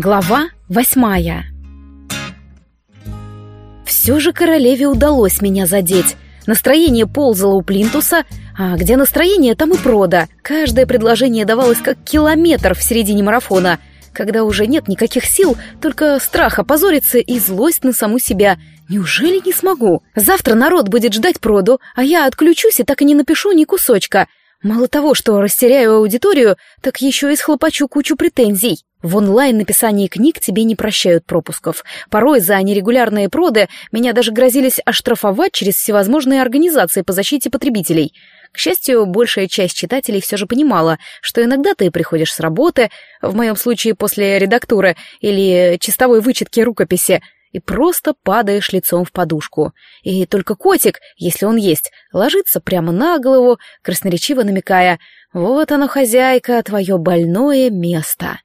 Глава восьмая Все же королеве удалось меня задеть. Настроение ползало у плинтуса, а где настроение, там и прода. Каждое предложение давалось как километр в середине марафона, когда уже нет никаких сил, только страх опозориться и злость на саму себя. Неужели не смогу? Завтра народ будет ждать проду, а я отключусь и так и не напишу ни кусочка. Мало того, что растеряю аудиторию, так еще и схлопочу кучу претензий. В онлайн-написании книг тебе не прощают пропусков. Порой за нерегулярные проды меня даже грозились оштрафовать через всевозможные организации по защите потребителей. К счастью, большая часть читателей все же понимала, что иногда ты приходишь с работы, в моем случае после редактуры или чистовой вычетки рукописи, и просто падаешь лицом в подушку. И только котик, если он есть, ложится прямо на голову, красноречиво намекая «Вот оно, хозяйка, твое больное место»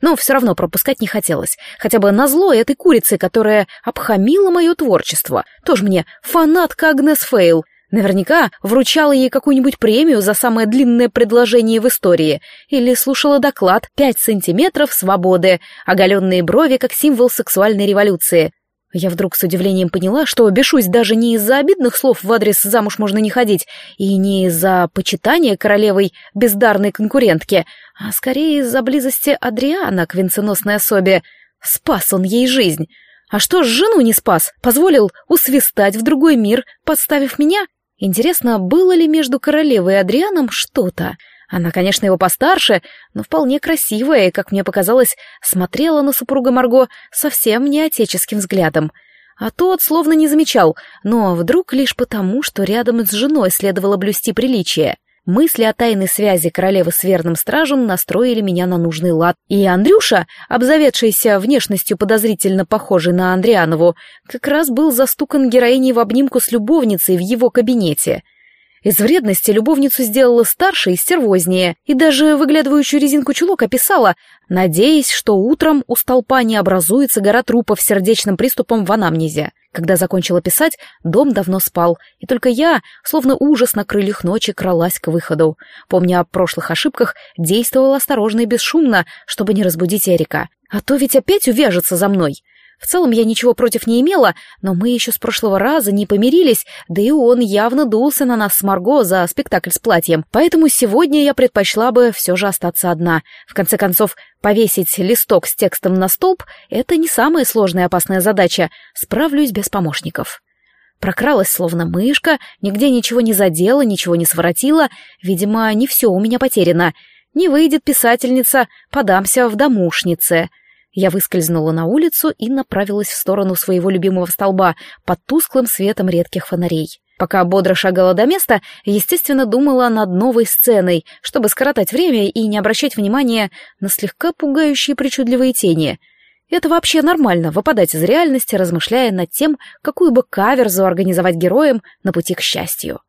но все равно пропускать не хотелось. Хотя бы на зло этой курицы, которая обхамила мое творчество. Тоже мне фанатка Агнес Фейл. Наверняка вручала ей какую-нибудь премию за самое длинное предложение в истории. Или слушала доклад «Пять сантиметров свободы», оголенные брови как символ сексуальной революции. Я вдруг с удивлением поняла, что бешусь даже не из-за обидных слов в адрес «замуж можно не ходить» и не из-за почитания королевой бездарной конкурентки, а скорее из-за близости Адриана к венценосной особе. Спас он ей жизнь. А что ж жену не спас? Позволил усвистать в другой мир, подставив меня? Интересно, было ли между королевой и Адрианом что-то? Она, конечно, его постарше, но вполне красивая и, как мне показалось, смотрела на супруга Марго совсем не отеческим взглядом. А тот словно не замечал, но вдруг лишь потому, что рядом с женой следовало блюсти приличие. Мысли о тайной связи королевы с верным стражем настроили меня на нужный лад. И Андрюша, обзаведшийся внешностью подозрительно похожей на Андрианову, как раз был застукан героиней в обнимку с любовницей в его кабинете — из вредности любовницу сделала старше и стервознее, и даже выглядывающую резинку чулок описала, надеясь, что утром у столпа не образуется гора трупов с сердечным приступом в анамнезе. Когда закончила писать, дом давно спал, и только я, словно ужас на крыльях ночи, кралась к выходу. Помня о прошлых ошибках, действовала осторожно и бесшумно, чтобы не разбудить Эрика. А то ведь опять увяжется за мной. В целом я ничего против не имела, но мы еще с прошлого раза не помирились, да и он явно дулся на нас с Марго за спектакль с платьем, поэтому сегодня я предпочла бы все же остаться одна. В конце концов, повесить листок с текстом на столб — это не самая сложная опасная задача, справлюсь без помощников. Прокралась словно мышка, нигде ничего не задела, ничего не своротила, видимо, не все у меня потеряно. Не выйдет писательница, подамся в домушнице — я выскользнула на улицу и направилась в сторону своего любимого столба под тусклым светом редких фонарей. Пока бодро шагала до места, естественно, думала над новой сценой, чтобы скоротать время и не обращать внимания на слегка пугающие причудливые тени. Это вообще нормально — выпадать из реальности, размышляя над тем, какую бы каверзу организовать героям на пути к счастью.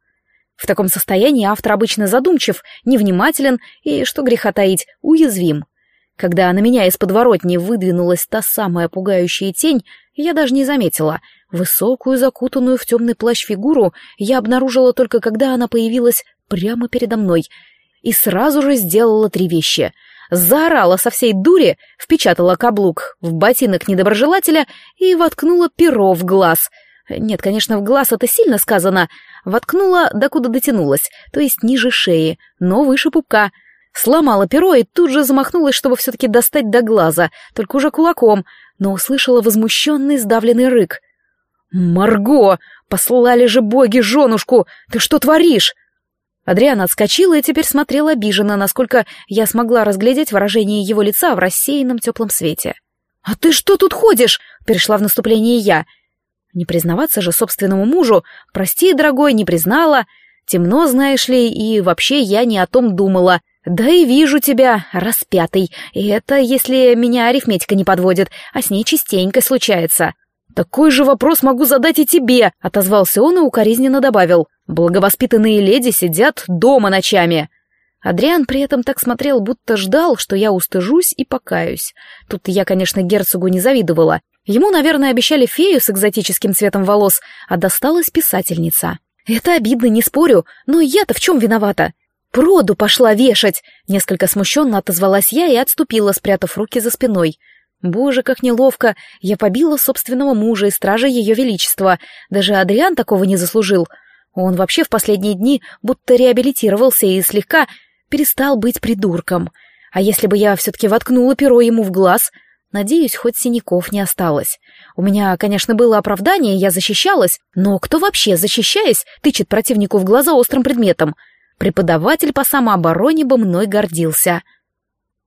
В таком состоянии автор обычно задумчив, невнимателен и, что греха таить, уязвим. Когда на меня из подворотни выдвинулась та самая пугающая тень, я даже не заметила. Высокую, закутанную в темный плащ фигуру я обнаружила только когда она появилась прямо передо мной. И сразу же сделала три вещи. Заорала со всей дури, впечатала каблук в ботинок недоброжелателя и воткнула перо в глаз. Нет, конечно, в глаз это сильно сказано. Воткнула, докуда дотянулась, то есть ниже шеи, но выше пупка — Сломала перо и тут же замахнулась, чтобы все-таки достать до глаза, только уже кулаком, но услышала возмущенный сдавленный рык. «Марго! Послали же боги женушку! Ты что творишь?» Адриана отскочила и теперь смотрела обиженно, насколько я смогла разглядеть выражение его лица в рассеянном теплом свете. «А ты что тут ходишь?» — перешла в наступление я. Не признаваться же собственному мужу. «Прости, дорогой, не признала. Темно, знаешь ли, и вообще я не о том думала. «Да и вижу тебя, распятый, и это если меня арифметика не подводит, а с ней частенько случается». «Такой же вопрос могу задать и тебе», — отозвался он и укоризненно добавил. «Благовоспитанные леди сидят дома ночами». Адриан при этом так смотрел, будто ждал, что я устыжусь и покаюсь. Тут я, конечно, герцогу не завидовала. Ему, наверное, обещали фею с экзотическим цветом волос, а досталась писательница. Это обидно, не спорю, но я-то в чем виновата? Проду пошла вешать!» Несколько смущенно отозвалась я и отступила, спрятав руки за спиной. Боже, как неловко. Я побила собственного мужа и стража ее величества. Даже Адриан такого не заслужил. Он вообще в последние дни будто реабилитировался и слегка перестал быть придурком. А если бы я все-таки воткнула перо ему в глаз, надеюсь, хоть синяков не осталось. У меня, конечно, было оправдание, я защищалась, но кто вообще, защищаясь, тычет противнику в глаза острым предметом? Преподаватель по самообороне бы мной гордился.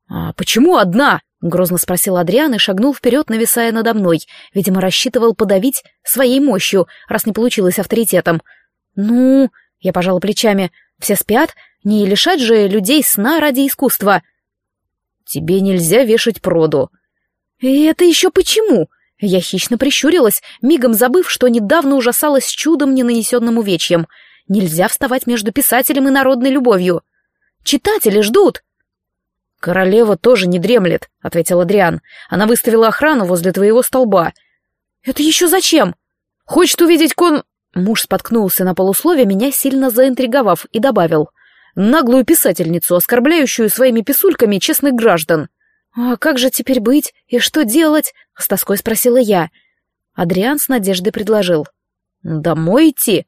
«А почему одна?» — грозно спросил Адриан и шагнул вперед, нависая надо мной. Видимо, рассчитывал подавить своей мощью, раз не получилось авторитетом. «Ну...» — я пожала плечами. «Все спят? Не лишать же людей сна ради искусства!» «Тебе нельзя вешать проду». «И это еще почему?» Я хищно прищурилась, мигом забыв, что недавно ужасалась чудом, не нанесенным увечьем. Нельзя вставать между писателем и народной любовью. Читатели ждут. «Королева тоже не дремлет», — ответил Адриан. «Она выставила охрану возле твоего столба». «Это еще зачем?» «Хочет увидеть кон...» Муж споткнулся на полуслове, меня сильно заинтриговав, и добавил. «Наглую писательницу, оскорбляющую своими писульками честных граждан». «А как же теперь быть? И что делать?» — с тоской спросила я. Адриан с надеждой предложил. «Домой идти?»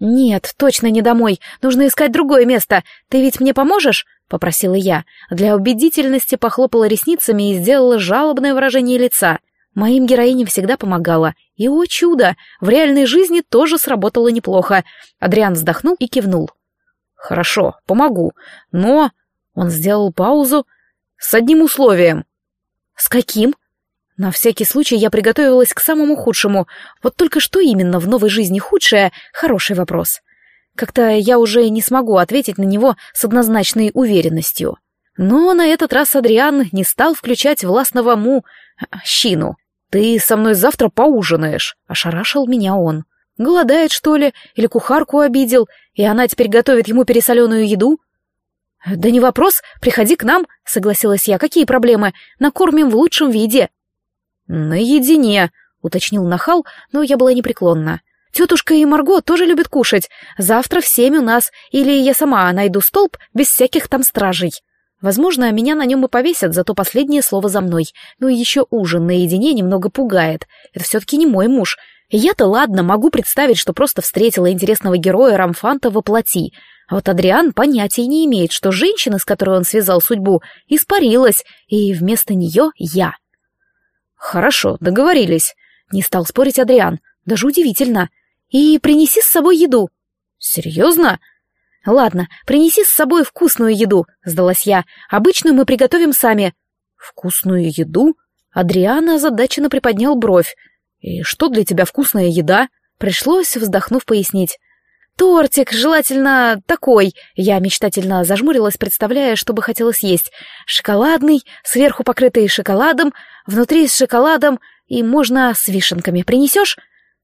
«Нет, точно не домой. Нужно искать другое место. Ты ведь мне поможешь?» — попросила я. Для убедительности похлопала ресницами и сделала жалобное выражение лица. Моим героиням всегда помогала. И, о чудо, в реальной жизни тоже сработало неплохо. Адриан вздохнул и кивнул. «Хорошо, помогу. Но...» Он сделал паузу. «С одним условием». «С каким?» На всякий случай я приготовилась к самому худшему. Вот только что именно в новой жизни худшее — хороший вопрос. Как-то я уже не смогу ответить на него с однозначной уверенностью. Но на этот раз Адриан не стал включать властного му... щину. «Ты со мной завтра поужинаешь», — ошарашил меня он. «Голодает, что ли? Или кухарку обидел, и она теперь готовит ему пересоленную еду?» «Да не вопрос, приходи к нам», — согласилась я. «Какие проблемы? Накормим в лучшем виде». «Наедине», — уточнил нахал, но я была непреклонна. Тетушка и Марго тоже любят кушать. Завтра в семь у нас, или я сама найду столб без всяких там стражей. Возможно, меня на нем и повесят, зато последнее слово за мной. Ну и еще ужин наедине немного пугает. Это все-таки не мой муж. Я-то ладно, могу представить, что просто встретила интересного героя Рамфанта во плоти. А вот Адриан понятия не имеет, что женщина, с которой он связал судьбу, испарилась, и вместо нее я. «Хорошо, договорились», — не стал спорить Адриан. «Даже удивительно. И принеси с собой еду». «Серьезно?» «Ладно, принеси с собой вкусную еду», — сдалась я. «Обычную мы приготовим сами». «Вкусную еду?» Адриана озадаченно приподнял бровь. «И что для тебя вкусная еда?» Пришлось, вздохнув, пояснить. «Тортик, желательно такой», — я мечтательно зажмурилась, представляя, что бы хотелось есть. «Шоколадный, сверху покрытый шоколадом, внутри с шоколадом, и можно с вишенками. Принесешь?»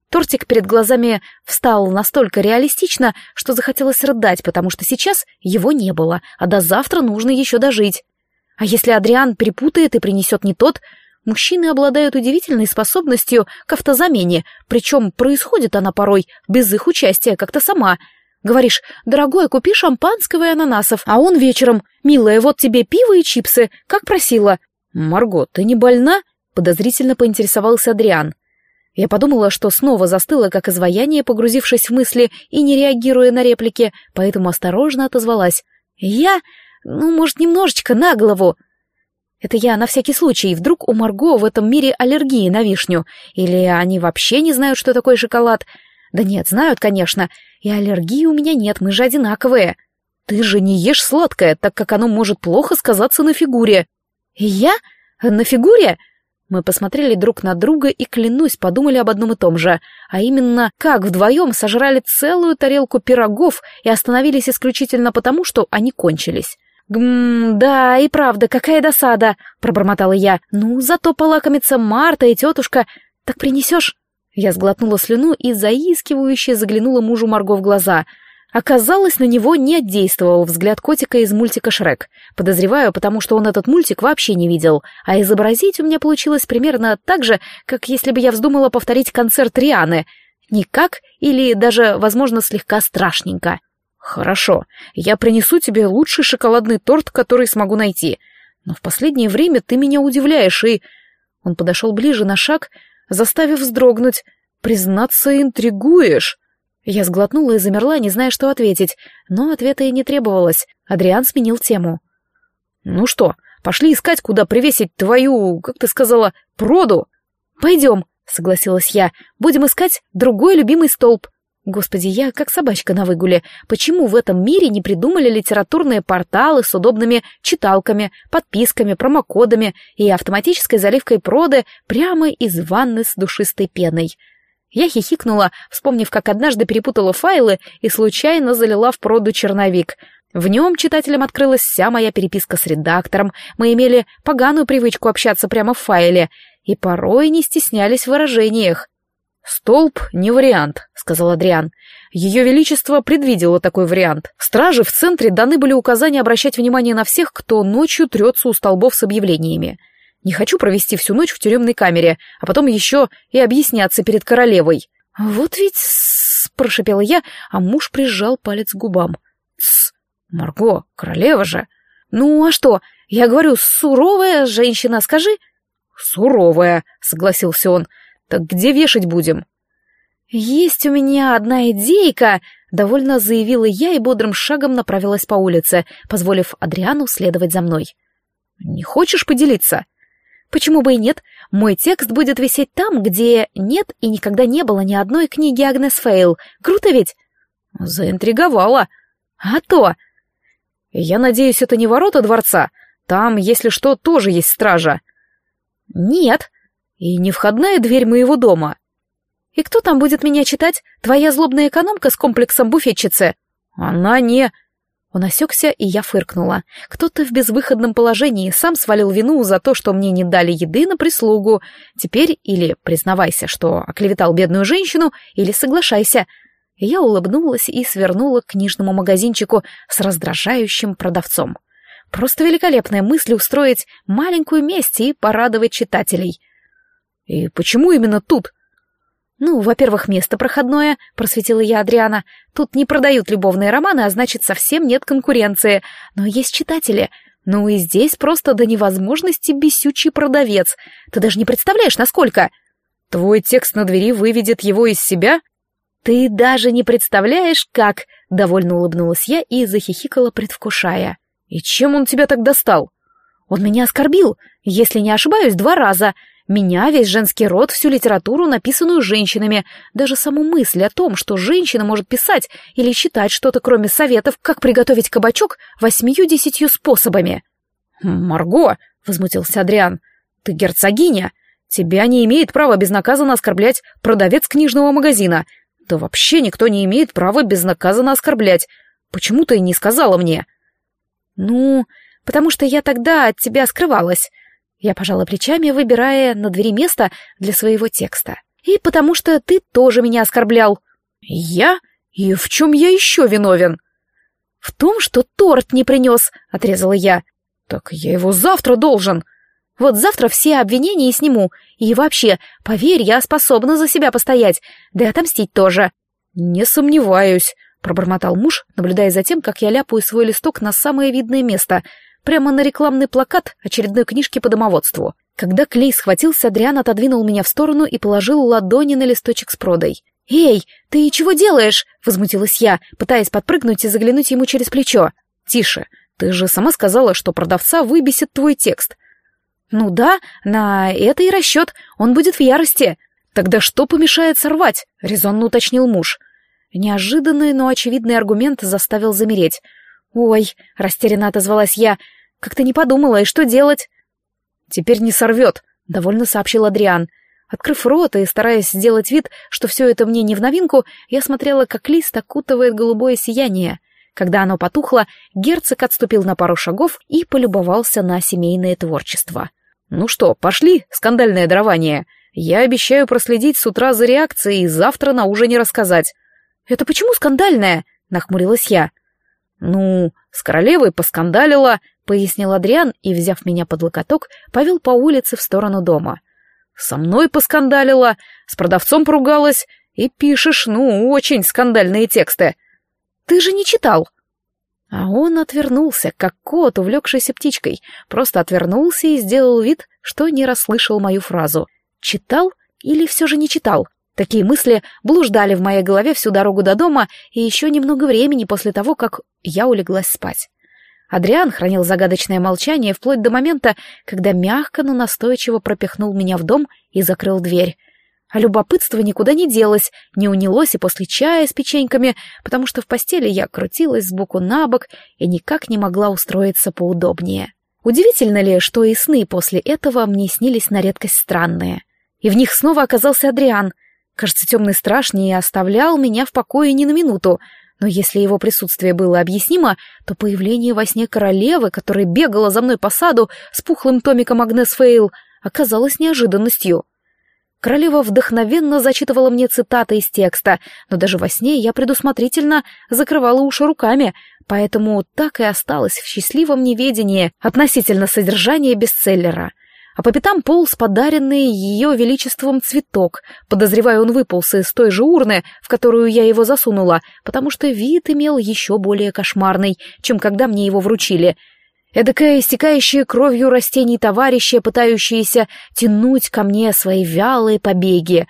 Тортик перед глазами встал настолько реалистично, что захотелось рыдать, потому что сейчас его не было, а до завтра нужно еще дожить. А если Адриан перепутает и принесет не тот, мужчины обладают удивительной способностью к автозамене, причем происходит она порой без их участия, как-то сама. Говоришь, дорогой, купи шампанского и ананасов, а он вечером, милая, вот тебе пиво и чипсы, как просила. Марго, ты не больна? Подозрительно поинтересовался Адриан. Я подумала, что снова застыла, как изваяние, погрузившись в мысли и не реагируя на реплики, поэтому осторожно отозвалась. «Я? Ну, может, немножечко на голову?» Это я на всякий случай, вдруг у Марго в этом мире аллергии на вишню, или они вообще не знают, что такое шоколад. Да нет, знают, конечно, и аллергии у меня нет, мы же одинаковые. Ты же не ешь сладкое, так как оно может плохо сказаться на фигуре. И я? На фигуре? Мы посмотрели друг на друга и, клянусь, подумали об одном и том же, а именно, как вдвоем сожрали целую тарелку пирогов и остановились исключительно потому, что они кончились. «Гм, да, и правда, какая досада!» — пробормотала я. «Ну, зато полакомится Марта и тетушка. Так принесешь?» Я сглотнула слюну и заискивающе заглянула мужу Марго в глаза — Оказалось, на него не действовал взгляд котика из мультика «Шрек». Подозреваю, потому что он этот мультик вообще не видел, а изобразить у меня получилось примерно так же, как если бы я вздумала повторить концерт Рианы. Никак или даже, возможно, слегка страшненько. «Хорошо, я принесу тебе лучший шоколадный торт, который смогу найти. Но в последнее время ты меня удивляешь и...» Он подошел ближе на шаг, заставив вздрогнуть. «Признаться, интригуешь!» Я сглотнула и замерла, не зная, что ответить, но ответа и не требовалось. Адриан сменил тему. «Ну что, пошли искать, куда привесить твою, как ты сказала, проду?» «Пойдем», — согласилась я, — «будем искать другой любимый столб». Господи, я как собачка на выгуле. Почему в этом мире не придумали литературные порталы с удобными читалками, подписками, промокодами и автоматической заливкой проды прямо из ванны с душистой пеной? Я хихикнула, вспомнив, как однажды перепутала файлы и случайно залила в проду черновик. В нем читателям открылась вся моя переписка с редактором, мы имели поганую привычку общаться прямо в файле и порой не стеснялись в выражениях. «Столб — не вариант», — сказал Адриан. «Ее Величество предвидело такой вариант. Стражи в центре даны были указания обращать внимание на всех, кто ночью трется у столбов с объявлениями. Не хочу провести всю ночь в тюремной камере, а потом еще и объясняться перед королевой. Вот ведь... — прошипела я, а муж прижал палец к губам. «Тсс! Марго, королева же!» «Ну, а что? Я говорю, суровая женщина, скажи!» «Суровая», — согласился он. «Так где вешать будем?» «Есть у меня одна идейка», — довольно заявила я и бодрым шагом направилась по улице, позволив Адриану следовать за мной. «Не хочешь поделиться?» Почему бы и нет? Мой текст будет висеть там, где нет и никогда не было ни одной книги Агнес Фейл. Круто ведь? Заинтриговала. А то. Я надеюсь, это не ворота дворца. Там, если что, тоже есть стража. Нет. И не входная дверь моего дома. И кто там будет меня читать? Твоя злобная экономка с комплексом буфетчицы? Она не... Он осекся, и я фыркнула. Кто-то в безвыходном положении сам свалил вину за то, что мне не дали еды на прислугу. Теперь или признавайся, что оклеветал бедную женщину, или соглашайся. Я улыбнулась и свернула к книжному магазинчику с раздражающим продавцом. Просто великолепная мысль устроить маленькую месть и порадовать читателей. «И почему именно тут?» «Ну, во-первых, место проходное», — просветила я Адриана. «Тут не продают любовные романы, а значит, совсем нет конкуренции. Но есть читатели. Ну и здесь просто до невозможности бесючий продавец. Ты даже не представляешь, насколько...» «Твой текст на двери выведет его из себя?» «Ты даже не представляешь, как...» — довольно улыбнулась я и захихикала, предвкушая. «И чем он тебя так достал?» «Он меня оскорбил, если не ошибаюсь, два раза. Меня, весь женский род, всю литературу, написанную женщинами, даже саму мысль о том, что женщина может писать или читать что-то, кроме советов, как приготовить кабачок, восьмию-десятью способами. «Марго!» — возмутился Адриан. «Ты герцогиня! Тебя не имеет права безнаказанно оскорблять продавец книжного магазина. Да вообще никто не имеет права безнаказанно оскорблять. Почему ты не сказала мне?» «Ну, потому что я тогда от тебя скрывалась. Я пожала плечами, выбирая на двери место для своего текста. «И потому что ты тоже меня оскорблял». «Я? И в чем я еще виновен?» «В том, что торт не принес», — отрезала я. «Так я его завтра должен». «Вот завтра все обвинения сниму. И вообще, поверь, я способна за себя постоять, да и отомстить тоже». «Не сомневаюсь», — пробормотал муж, наблюдая за тем, как я ляпаю свой листок на самое видное место — прямо на рекламный плакат очередной книжки по домоводству. Когда клей схватился, Адриан отодвинул меня в сторону и положил ладони на листочек с продой. «Эй, ты чего делаешь?» — возмутилась я, пытаясь подпрыгнуть и заглянуть ему через плечо. «Тише, ты же сама сказала, что продавца выбесит твой текст». «Ну да, на это и расчет, он будет в ярости». «Тогда что помешает сорвать?» — резонно уточнил муж. Неожиданный, но очевидный аргумент заставил замереть. «Ой», — растерянно отозвалась я, — «как-то не подумала, и что делать?» «Теперь не сорвет», — довольно сообщил Адриан. Открыв рот и стараясь сделать вид, что все это мне не в новинку, я смотрела, как лист окутывает голубое сияние. Когда оно потухло, герцог отступил на пару шагов и полюбовался на семейное творчество. «Ну что, пошли, скандальное дарование. Я обещаю проследить с утра за реакцией и завтра на ужине рассказать». «Это почему скандальное?» — нахмурилась я. «Ну, с королевой поскандалила», — пояснил Адриан и, взяв меня под локоток, повел по улице в сторону дома. «Со мной поскандалила, с продавцом поругалась и пишешь, ну, очень скандальные тексты». «Ты же не читал». А он отвернулся, как кот, увлекшийся птичкой, просто отвернулся и сделал вид, что не расслышал мою фразу. Читал или все же не читал? Такие мысли блуждали в моей голове всю дорогу до дома и еще немного времени после того, как я улеглась спать. Адриан хранил загадочное молчание вплоть до момента, когда мягко, но настойчиво пропихнул меня в дом и закрыл дверь. А любопытство никуда не делось, не унялось и после чая с печеньками, потому что в постели я крутилась сбоку на бок и никак не могла устроиться поудобнее. Удивительно ли, что и сны после этого мне снились на редкость странные. И в них снова оказался Адриан. Кажется, темный страж не оставлял меня в покое ни на минуту, но если его присутствие было объяснимо, то появление во сне королевы, которая бегала за мной по саду с пухлым томиком Агнес Фейл, оказалось неожиданностью. Королева вдохновенно зачитывала мне цитаты из текста, но даже во сне я предусмотрительно закрывала уши руками, поэтому так и осталась в счастливом неведении относительно содержания бестселлера. А по пятам полз подаренный ее величеством цветок. Подозреваю, он выполз из той же урны, в которую я его засунула, потому что вид имел еще более кошмарный, чем когда мне его вручили — Эдакое истекающее кровью растений товарища, пытающиеся тянуть ко мне свои вялые побеги.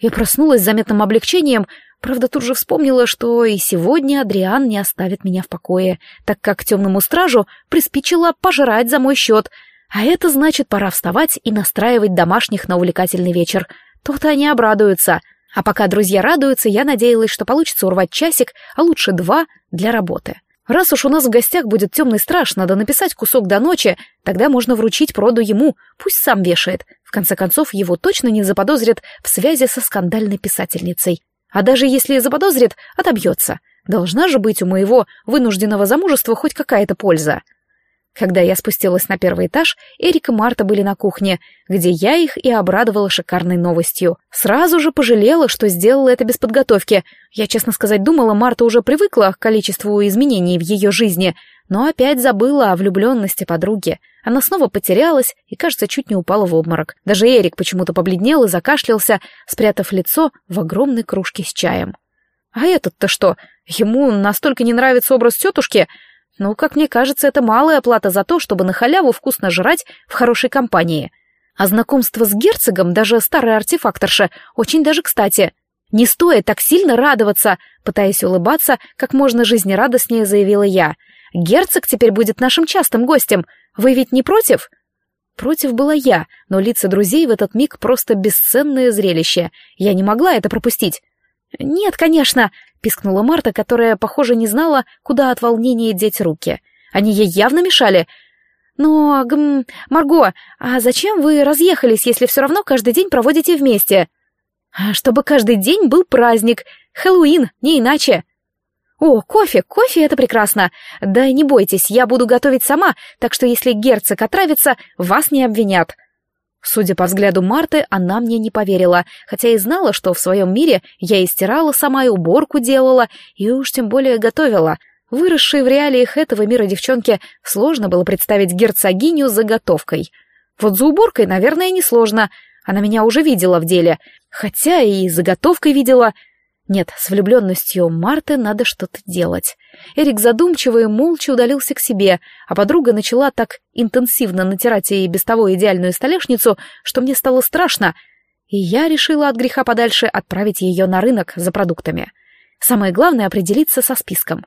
Я проснулась с заметным облегчением, правда, тут же вспомнила, что и сегодня Адриан не оставит меня в покое, так как темному стражу приспичило пожрать за мой счет, а это значит, пора вставать и настраивать домашних на увлекательный вечер. То-то они обрадуются. А пока друзья радуются, я надеялась, что получится урвать часик, а лучше два для работы. Раз уж у нас в гостях будет темный страж, надо написать кусок до ночи, тогда можно вручить проду ему, пусть сам вешает. В конце концов, его точно не заподозрят в связи со скандальной писательницей. А даже если заподозрит, отобьется. Должна же быть у моего вынужденного замужества хоть какая-то польза. Когда я спустилась на первый этаж, Эрик и Марта были на кухне, где я их и обрадовала шикарной новостью. Сразу же пожалела, что сделала это без подготовки. Я, честно сказать, думала, Марта уже привыкла к количеству изменений в ее жизни, но опять забыла о влюбленности подруги. Она снова потерялась и, кажется, чуть не упала в обморок. Даже Эрик почему-то побледнел и закашлялся, спрятав лицо в огромной кружке с чаем. А этот-то что? Ему настолько не нравится образ тетушки — ну, как мне кажется, это малая плата за то, чтобы на халяву вкусно жрать в хорошей компании. А знакомство с герцогом, даже старой артефакторша, очень даже кстати. Не стоит так сильно радоваться, пытаясь улыбаться, как можно жизнерадостнее заявила я. Герцог теперь будет нашим частым гостем. Вы ведь не против? Против была я, но лица друзей в этот миг просто бесценное зрелище. Я не могла это пропустить. «Нет, конечно», — пискнула Марта, которая, похоже, не знала, куда от волнения деть руки. Они ей явно мешали. «Но, гм, Марго, а зачем вы разъехались, если все равно каждый день проводите вместе?» «А «Чтобы каждый день был праздник. Хэллоуин, не иначе». «О, кофе, кофе — это прекрасно. Да не бойтесь, я буду готовить сама, так что если герцог отравится, вас не обвинят». Судя по взгляду Марты, она мне не поверила, хотя и знала, что в своем мире я и стирала сама, и уборку делала, и уж тем более готовила. Выросшей в реалиях этого мира девчонке сложно было представить герцогиню заготовкой. Вот за уборкой, наверное, несложно. Она меня уже видела в деле. Хотя и заготовкой видела. Нет, с влюбленностью Марты надо что-то делать. Эрик задумчиво и молча удалился к себе, а подруга начала так интенсивно натирать ей без того идеальную столешницу, что мне стало страшно, и я решила от греха подальше отправить ее на рынок за продуктами. Самое главное — определиться со списком.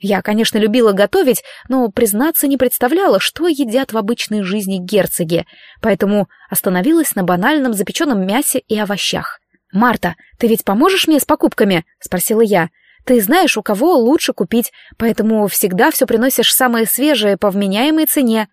Я, конечно, любила готовить, но, признаться, не представляла, что едят в обычной жизни герцоги, поэтому остановилась на банальном запеченном мясе и овощах. «Марта, ты ведь поможешь мне с покупками?» — спросила я. «Ты знаешь, у кого лучше купить, поэтому всегда все приносишь самое свежее по вменяемой цене».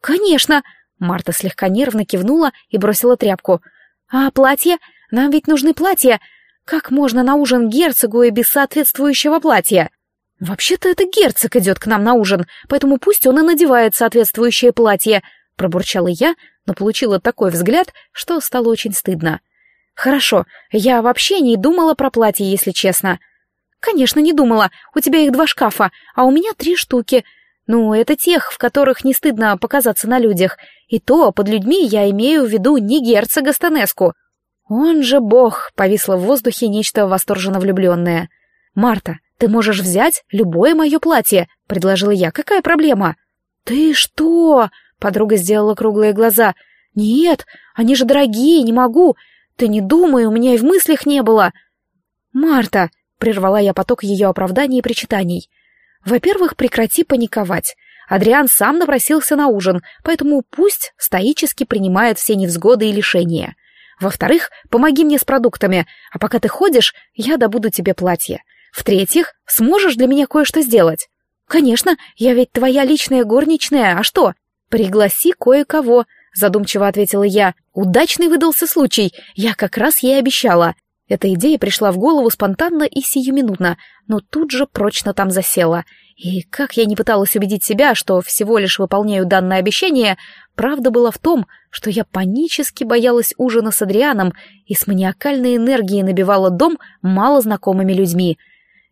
«Конечно!» — Марта слегка нервно кивнула и бросила тряпку. «А платье? Нам ведь нужны платья. Как можно на ужин герцогу и без соответствующего платья?» «Вообще-то это герцог идет к нам на ужин, поэтому пусть он и надевает соответствующее платье», — пробурчала я, но получила такой взгляд, что стало очень стыдно. «Хорошо, я вообще не думала про платье, если честно». «Конечно, не думала. У тебя их два шкафа, а у меня три штуки. Ну, это тех, в которых не стыдно показаться на людях. И то, под людьми я имею в виду не герцога Станеску. Он же бог!» — повисло в воздухе нечто восторженно влюбленное. «Марта, Ты можешь взять любое мое платье, предложила я. Какая проблема? Ты что? Подруга сделала круглые глаза. Нет, они же дорогие, не могу. Ты не думай, у меня и в мыслях не было. Марта, прервала я поток ее оправданий и причитаний. Во-первых, прекрати паниковать. Адриан сам напросился на ужин, поэтому пусть стоически принимает все невзгоды и лишения. Во-вторых, помоги мне с продуктами, а пока ты ходишь, я добуду тебе платье. В-третьих, сможешь для меня кое-что сделать? Конечно, я ведь твоя личная горничная, а что? Пригласи кое-кого, задумчиво ответила я. Удачный выдался случай, я как раз ей обещала. Эта идея пришла в голову спонтанно и сиюминутно, но тут же прочно там засела. И как я не пыталась убедить себя, что всего лишь выполняю данное обещание, правда была в том, что я панически боялась ужина с Адрианом и с маниакальной энергией набивала дом малознакомыми людьми.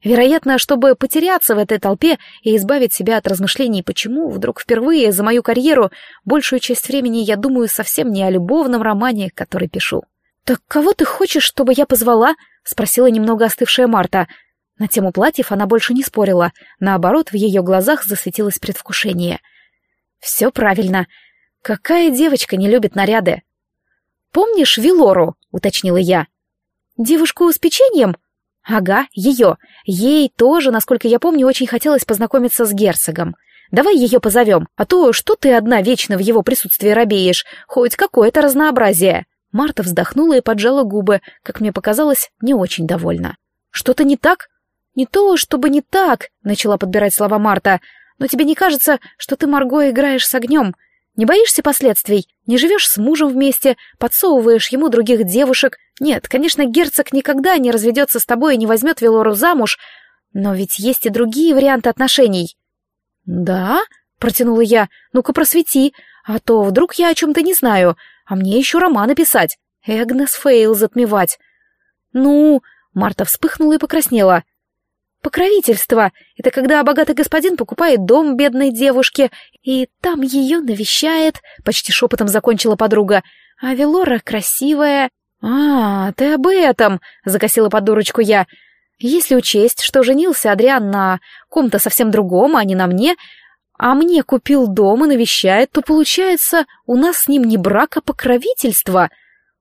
Вероятно, чтобы потеряться в этой толпе и избавить себя от размышлений, почему вдруг впервые за мою карьеру большую часть времени я думаю совсем не о любовном романе, который пишу. «Так кого ты хочешь, чтобы я позвала?» — спросила немного остывшая Марта. На тему платьев она больше не спорила, наоборот, в ее глазах засветилось предвкушение. «Все правильно. Какая девочка не любит наряды?» «Помнишь Вилору?» — уточнила я. «Девушку с печеньем?» «Ага, ее. Ей тоже, насколько я помню, очень хотелось познакомиться с герцогом. Давай ее позовем, а то что ты одна вечно в его присутствии робеешь? Хоть какое-то разнообразие». Марта вздохнула и поджала губы, как мне показалось, не очень довольна. «Что-то не так?» «Не то, чтобы не так», — начала подбирать слова Марта, «но тебе не кажется, что ты, Марго, играешь с огнем? Не боишься последствий? Не живешь с мужем вместе, подсовываешь ему других девушек? Нет, конечно, герцог никогда не разведется с тобой и не возьмет Велору замуж, но ведь есть и другие варианты отношений». «Да?» — протянула я. «Ну-ка просвети, а то вдруг я о чем-то не знаю, а мне еще романы писать. Эгнес Фейл затмевать». «Ну...» — Марта вспыхнула и покраснела. Покровительство — это когда богатый господин покупает дом бедной девушке, и там ее навещает, — почти шепотом закончила подруга. А Велора красивая. «А, ты об этом!» — закосила под дурочку я. «Если учесть, что женился Адриан на ком-то совсем другом, а не на мне, а мне купил дом и навещает, то получается, у нас с ним не брак, а покровительство.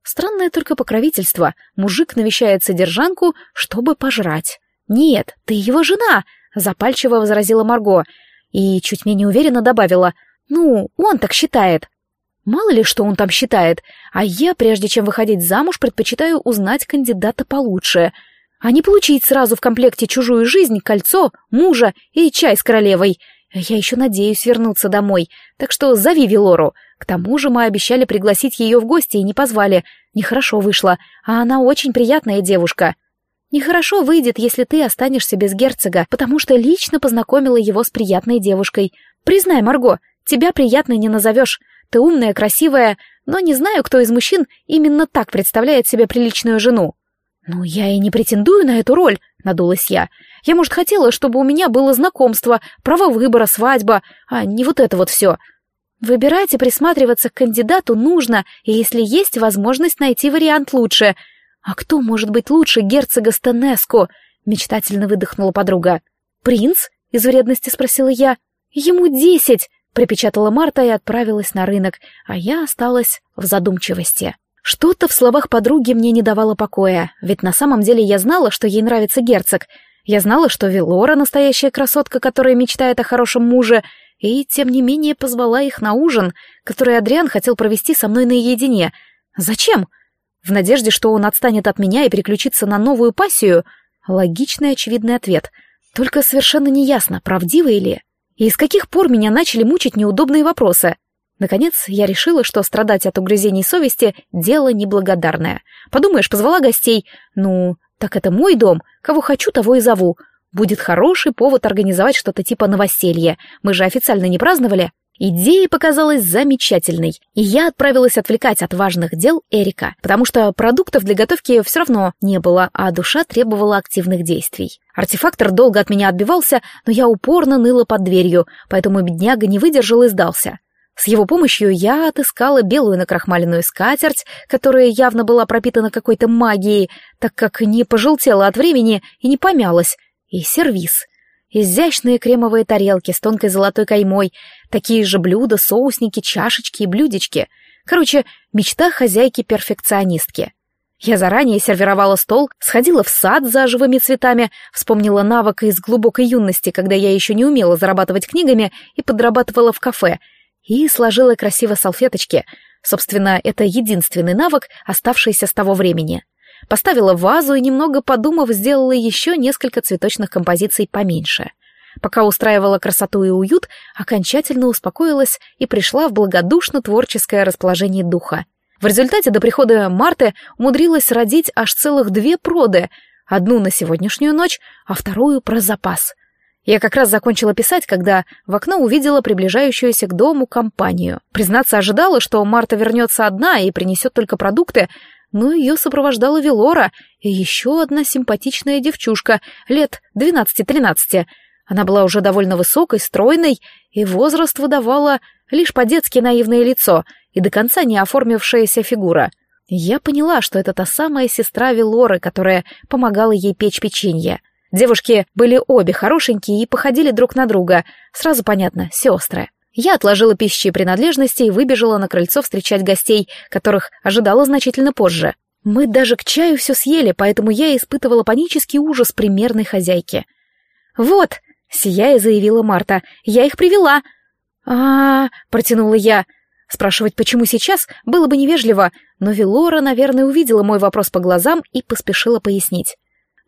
Странное только покровительство. Мужик навещает содержанку, чтобы пожрать. «Нет, ты его жена!» — запальчиво возразила Марго. И чуть менее уверенно добавила. «Ну, он так считает». Мало ли, что он там считает, а я, прежде чем выходить замуж, предпочитаю узнать кандидата получше, а не получить сразу в комплекте чужую жизнь, кольцо, мужа и чай с королевой. Я еще надеюсь вернуться домой, так что зови Вилору. К тому же мы обещали пригласить ее в гости и не позвали. Нехорошо вышло, а она очень приятная девушка. Нехорошо выйдет, если ты останешься без герцога, потому что лично познакомила его с приятной девушкой. Признай, Марго, тебя приятной не назовешь. Ты умная, красивая, но не знаю, кто из мужчин именно так представляет себе приличную жену. Ну, я и не претендую на эту роль, надулась я. Я, может, хотела, чтобы у меня было знакомство, право выбора, свадьба, а не вот это вот все. Выбирать и присматриваться к кандидату нужно, если есть возможность найти вариант лучше — «А кто может быть лучше герцога Станеско?» — мечтательно выдохнула подруга. «Принц?» — из вредности спросила я. «Ему десять!» — припечатала Марта и отправилась на рынок, а я осталась в задумчивости. Что-то в словах подруги мне не давало покоя, ведь на самом деле я знала, что ей нравится герцог. Я знала, что Велора — настоящая красотка, которая мечтает о хорошем муже, и, тем не менее, позвала их на ужин, который Адриан хотел провести со мной наедине. Зачем? В надежде, что он отстанет от меня и переключится на новую пассию? Логичный очевидный ответ. Только совершенно неясно, правдивый ли. И с каких пор меня начали мучить неудобные вопросы? Наконец, я решила, что страдать от угрызений совести — дело неблагодарное. Подумаешь, позвала гостей. Ну, так это мой дом. Кого хочу, того и зову. Будет хороший повод организовать что-то типа новоселья. Мы же официально не праздновали. Идея показалась замечательной, и я отправилась отвлекать от важных дел Эрика, потому что продуктов для готовки все равно не было, а душа требовала активных действий. Артефактор долго от меня отбивался, но я упорно ныла под дверью, поэтому бедняга не выдержал и сдался. С его помощью я отыскала белую накрахмаленную скатерть, которая явно была пропитана какой-то магией, так как не пожелтела от времени и не помялась, И сервиз. Изящные кремовые тарелки с тонкой золотой каймой, такие же блюда, соусники, чашечки и блюдечки. Короче, мечта хозяйки-перфекционистки. Я заранее сервировала стол, сходила в сад за живыми цветами, вспомнила навык из глубокой юности, когда я еще не умела зарабатывать книгами и подрабатывала в кафе, и сложила красиво салфеточки. Собственно, это единственный навык, оставшийся с того времени. Поставила вазу и, немного подумав, сделала еще несколько цветочных композиций поменьше. Пока устраивала красоту и уют, окончательно успокоилась и пришла в благодушно творческое расположение духа. В результате до прихода Марты умудрилась родить аж целых две проды, одну на сегодняшнюю ночь, а вторую про запас. Я как раз закончила писать, когда в окно увидела приближающуюся к дому компанию. Признаться, ожидала, что Марта вернется одна и принесет только продукты, но ее сопровождала Велора и еще одна симпатичная девчушка, лет 12-13. Она была уже довольно высокой, стройной, и возраст выдавала лишь по-детски наивное лицо — и до конца не оформившаяся фигура. Я поняла, что это та самая сестра Велоры, которая помогала ей печь печенье. Девушки были обе хорошенькие и походили друг на друга. Сразу понятно, сестры. Я отложила пищи принадлежности и выбежала на крыльцо встречать гостей, которых ожидала значительно позже. Мы даже к чаю все съели, поэтому я испытывала панический ужас примерной хозяйки. «Вот», — сияя заявила Марта, — «я их привела». «А-а-а», протянула я, — Спрашивать, почему сейчас, было бы невежливо, но Велора, наверное, увидела мой вопрос по глазам и поспешила пояснить.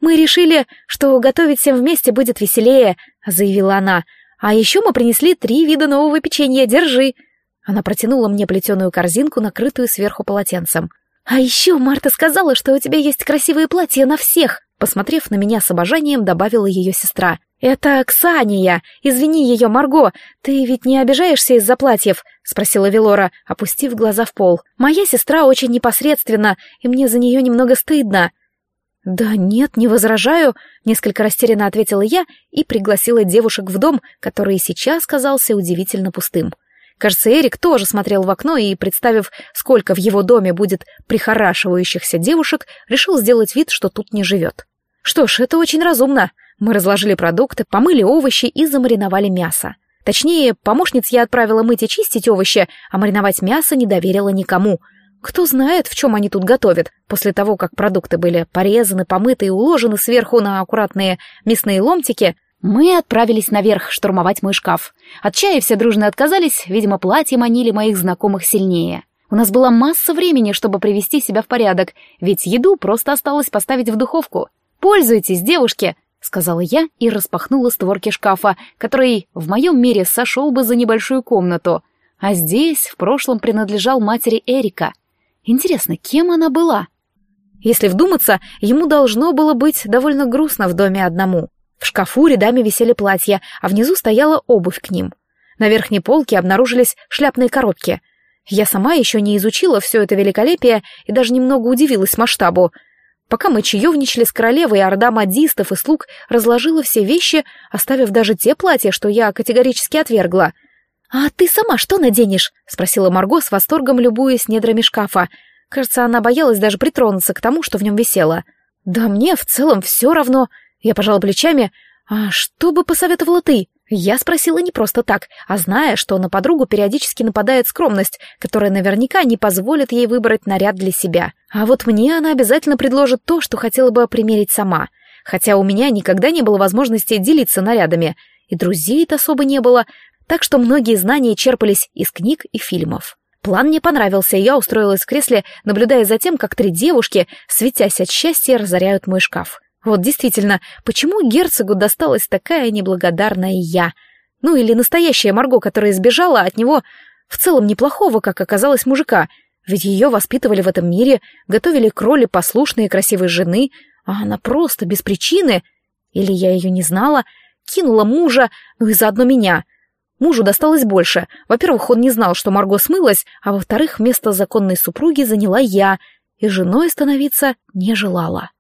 «Мы решили, что готовить всем вместе будет веселее», — заявила она. «А еще мы принесли три вида нового печенья, держи». Она протянула мне плетеную корзинку, накрытую сверху полотенцем. «А еще Марта сказала, что у тебя есть красивые платья на всех», посмотрев на меня с обожанием, добавила ее сестра. «Это Ксания. Извини ее, Марго. Ты ведь не обижаешься из-за платьев?» — спросила Велора, опустив глаза в пол. «Моя сестра очень непосредственна, и мне за нее немного стыдно». «Да нет, не возражаю», — несколько растерянно ответила я и пригласила девушек в дом, который сейчас казался удивительно пустым. Кажется, Эрик тоже смотрел в окно и, представив, сколько в его доме будет прихорашивающихся девушек, решил сделать вид, что тут не живет. Что ж, это очень разумно. Мы разложили продукты, помыли овощи и замариновали мясо. Точнее, помощниц я отправила мыть и чистить овощи, а мариновать мясо не доверила никому. Кто знает, в чем они тут готовят, после того, как продукты были порезаны, помыты и уложены сверху на аккуратные мясные ломтики, мы отправились наверх штурмовать мой шкаф. От чая все дружно отказались, видимо, платья манили моих знакомых сильнее. У нас была масса времени, чтобы привести себя в порядок, ведь еду просто осталось поставить в духовку. «Пользуйтесь, девушки!» — сказала я и распахнула створки шкафа, который в моем мире сошел бы за небольшую комнату, а здесь в прошлом принадлежал матери Эрика. Интересно, кем она была? Если вдуматься, ему должно было быть довольно грустно в доме одному. В шкафу рядами висели платья, а внизу стояла обувь к ним. На верхней полке обнаружились шляпные коробки. Я сама еще не изучила все это великолепие и даже немного удивилась масштабу — Пока мы чаевничали с королевой, орда модистов и слуг разложила все вещи, оставив даже те платья, что я категорически отвергла. «А ты сама что наденешь?» — спросила Марго с восторгом, любуясь недрами шкафа. Кажется, она боялась даже притронуться к тому, что в нем висело. «Да мне в целом все равно». Я пожала плечами. «А что бы посоветовала ты?» Я спросила не просто так, а зная, что на подругу периодически нападает скромность, которая наверняка не позволит ей выбрать наряд для себя. А вот мне она обязательно предложит то, что хотела бы примерить сама. Хотя у меня никогда не было возможности делиться нарядами, и друзей-то особо не было, так что многие знания черпались из книг и фильмов. План мне понравился, и я устроилась в кресле, наблюдая за тем, как три девушки, светясь от счастья, разоряют мой шкаф. Вот действительно, почему герцогу досталась такая неблагодарная я? Ну или настоящая Марго, которая сбежала от него в целом неплохого, как оказалось, мужика. Ведь ее воспитывали в этом мире, готовили к роли послушной и красивой жены, а она просто без причины, или я ее не знала, кинула мужа, ну и заодно меня. Мужу досталось больше. Во-первых, он не знал, что Марго смылась, а во-вторых, вместо законной супруги заняла я, и женой становиться не желала.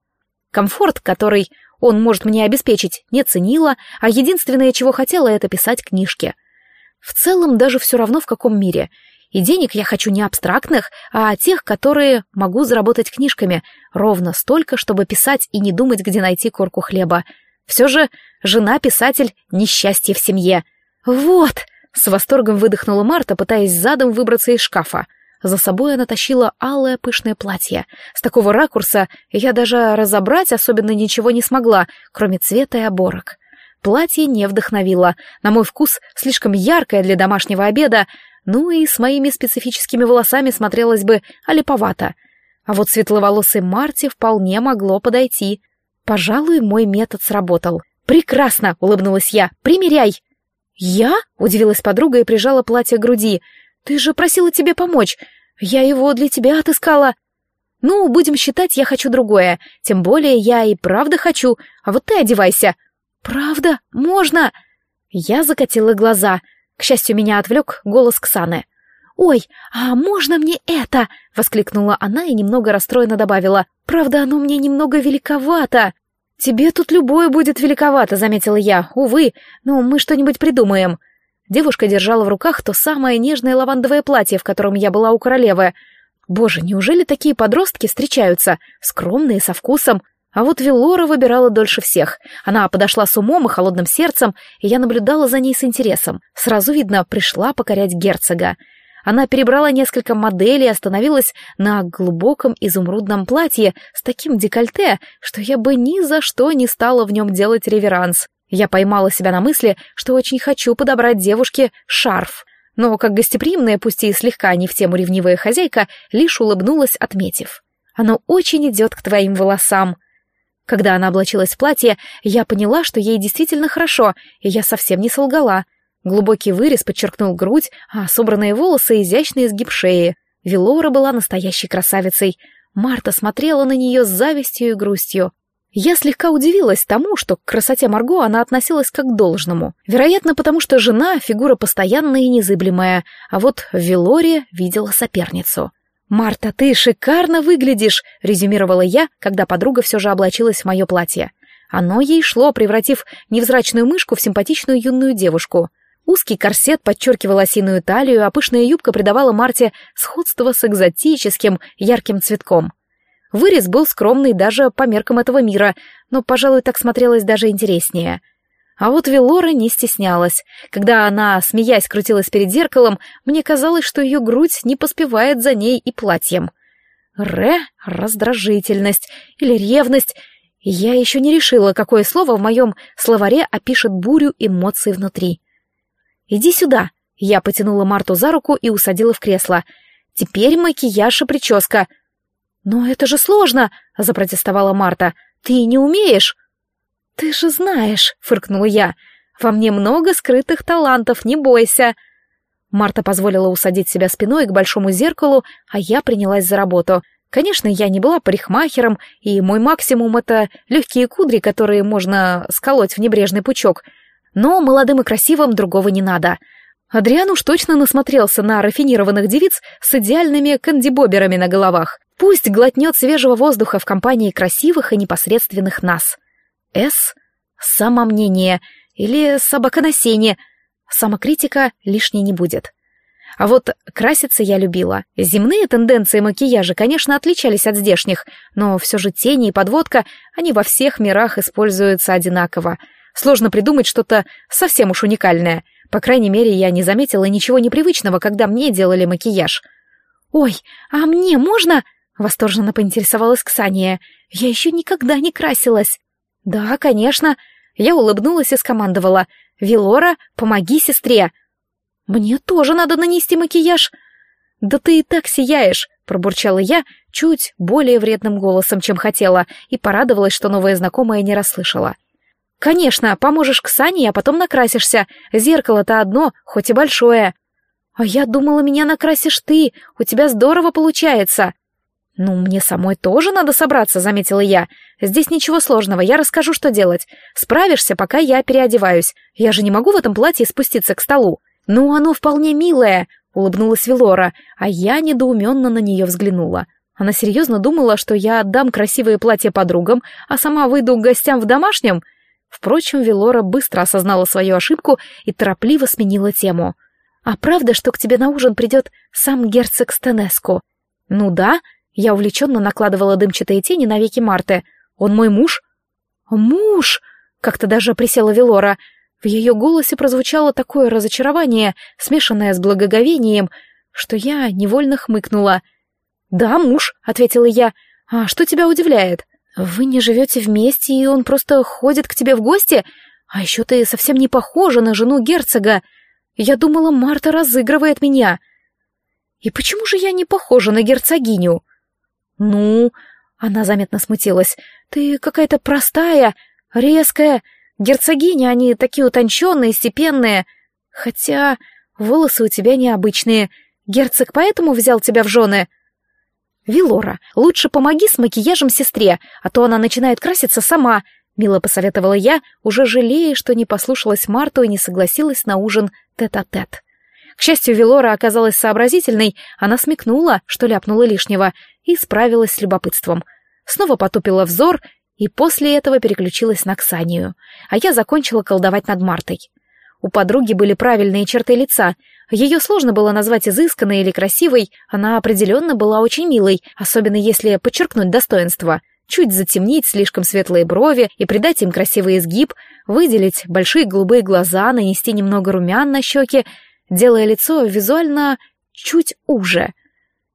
Комфорт, который он может мне обеспечить, не ценила, а единственное, чего хотела, это писать книжки. В целом, даже все равно в каком мире. И денег я хочу не абстрактных, а тех, которые могу заработать книжками, ровно столько, чтобы писать и не думать, где найти корку хлеба. Все же жена-писатель — несчастье в семье. «Вот!» — с восторгом выдохнула Марта, пытаясь задом выбраться из шкафа. За собой она тащила алое пышное платье. С такого ракурса я даже разобрать особенно ничего не смогла, кроме цвета и оборок. Платье не вдохновило, на мой вкус слишком яркое для домашнего обеда, ну и с моими специфическими волосами смотрелось бы олиповато. А вот светловолосой Марте вполне могло подойти. Пожалуй, мой метод сработал. «Прекрасно!» — улыбнулась я. «Примеряй!» «Я?» — удивилась подруга и прижала платье к груди. «Ты же просила тебе помочь. Я его для тебя отыскала». «Ну, будем считать, я хочу другое. Тем более я и правда хочу. А вот ты одевайся». «Правда? Можно?» Я закатила глаза. К счастью, меня отвлек голос Ксаны. «Ой, а можно мне это?» — воскликнула она и немного расстроенно добавила. «Правда, оно мне немного великовато». «Тебе тут любое будет великовато», — заметила я. «Увы, но мы что-нибудь придумаем». Девушка держала в руках то самое нежное лавандовое платье, в котором я была у королевы. Боже, неужели такие подростки встречаются? Скромные, со вкусом. А вот Велора выбирала дольше всех. Она подошла с умом и холодным сердцем, и я наблюдала за ней с интересом. Сразу видно, пришла покорять герцога. Она перебрала несколько моделей и остановилась на глубоком изумрудном платье с таким декольте, что я бы ни за что не стала в нем делать реверанс. Я поймала себя на мысли, что очень хочу подобрать девушке шарф. Но как гостеприимная, пусть и слегка не в тему ревнивая хозяйка, лишь улыбнулась, отметив. «Оно очень идет к твоим волосам». Когда она облачилась в платье, я поняла, что ей действительно хорошо, и я совсем не солгала — Глубокий вырез подчеркнул грудь, а собранные волосы — изящный изгиб шеи. Велора была настоящей красавицей. Марта смотрела на нее с завистью и грустью. Я слегка удивилась тому, что к красоте Марго она относилась как к должному. Вероятно, потому что жена — фигура постоянная и незыблемая, а вот в видела соперницу. «Марта, ты шикарно выглядишь!» — резюмировала я, когда подруга все же облачилась в мое платье. Оно ей шло, превратив невзрачную мышку в симпатичную юную девушку — Узкий корсет подчеркивал осиную талию, а пышная юбка придавала Марте сходство с экзотическим ярким цветком. Вырез был скромный даже по меркам этого мира, но, пожалуй, так смотрелось даже интереснее. А вот Велора не стеснялась. Когда она, смеясь, крутилась перед зеркалом, мне казалось, что ее грудь не поспевает за ней и платьем. Ре — раздражительность или ревность. Я еще не решила, какое слово в моем словаре опишет бурю эмоций внутри. «Иди сюда!» Я потянула Марту за руку и усадила в кресло. «Теперь макияж и прическа». «Но это же сложно!» — запротестовала Марта. «Ты не умеешь?» «Ты же знаешь!» — фыркнула я. «Во мне много скрытых талантов, не бойся!» Марта позволила усадить себя спиной к большому зеркалу, а я принялась за работу. Конечно, я не была парикмахером, и мой максимум — это легкие кудри, которые можно сколоть в небрежный пучок — но молодым и красивым другого не надо. Адриан уж точно насмотрелся на рафинированных девиц с идеальными кандибоберами на головах. Пусть глотнет свежего воздуха в компании красивых и непосредственных нас. С. Самомнение. Или собаконосение. Самокритика лишней не будет. А вот краситься я любила. Земные тенденции макияжа, конечно, отличались от здешних, но все же тени и подводка, они во всех мирах используются одинаково — Сложно придумать что-то совсем уж уникальное. По крайней мере, я не заметила ничего непривычного, когда мне делали макияж. «Ой, а мне можно?» — восторженно поинтересовалась Ксания. «Я еще никогда не красилась». «Да, конечно». Я улыбнулась и скомандовала. «Вилора, помоги сестре». «Мне тоже надо нанести макияж». «Да ты и так сияешь», — пробурчала я чуть более вредным голосом, чем хотела, и порадовалась, что новая знакомая не расслышала. «Конечно, поможешь Ксане, а потом накрасишься. Зеркало-то одно, хоть и большое». «А я думала, меня накрасишь ты. У тебя здорово получается». «Ну, мне самой тоже надо собраться», — заметила я. «Здесь ничего сложного, я расскажу, что делать. Справишься, пока я переодеваюсь. Я же не могу в этом платье спуститься к столу». «Ну, оно вполне милое», — улыбнулась Велора, а я недоуменно на нее взглянула. Она серьезно думала, что я отдам красивые платья подругам, а сама выйду к гостям в домашнем? Впрочем, Велора быстро осознала свою ошибку и торопливо сменила тему. «А правда, что к тебе на ужин придет сам герцог Стенеско?» «Ну да», — я увлеченно накладывала дымчатые тени на веки Марты. «Он мой муж?» «Муж!» как-то даже присела Велора. В ее голосе прозвучало такое разочарование, смешанное с благоговением, что я невольно хмыкнула. «Да, муж», — ответила я. «А что тебя удивляет? Вы не живете вместе, и он просто ходит к тебе в гости? А еще ты совсем не похожа на жену герцога. Я думала, Марта разыгрывает меня». «И почему же я не похожа на герцогиню?» «Ну...» — она заметно смутилась. «Ты какая-то простая, резкая. Герцогиня, они такие утонченные, степенные. Хотя волосы у тебя необычные. Герцог поэтому взял тебя в жены?» «Вилора, лучше помоги с макияжем сестре, а то она начинает краситься сама», — мило посоветовала я, уже жалея, что не послушалась Марту и не согласилась на ужин тет-а-тет. -тет. К счастью, Вилора оказалась сообразительной, она смекнула, что ляпнула лишнего, и справилась с любопытством. Снова потупила взор и после этого переключилась на Ксанию, а я закончила колдовать над Мартой. У подруги были правильные черты лица. Ее сложно было назвать изысканной или красивой, она определенно была очень милой, особенно если подчеркнуть достоинство. Чуть затемнить слишком светлые брови и придать им красивый изгиб, выделить большие голубые глаза, нанести немного румян на щеки, делая лицо визуально чуть уже.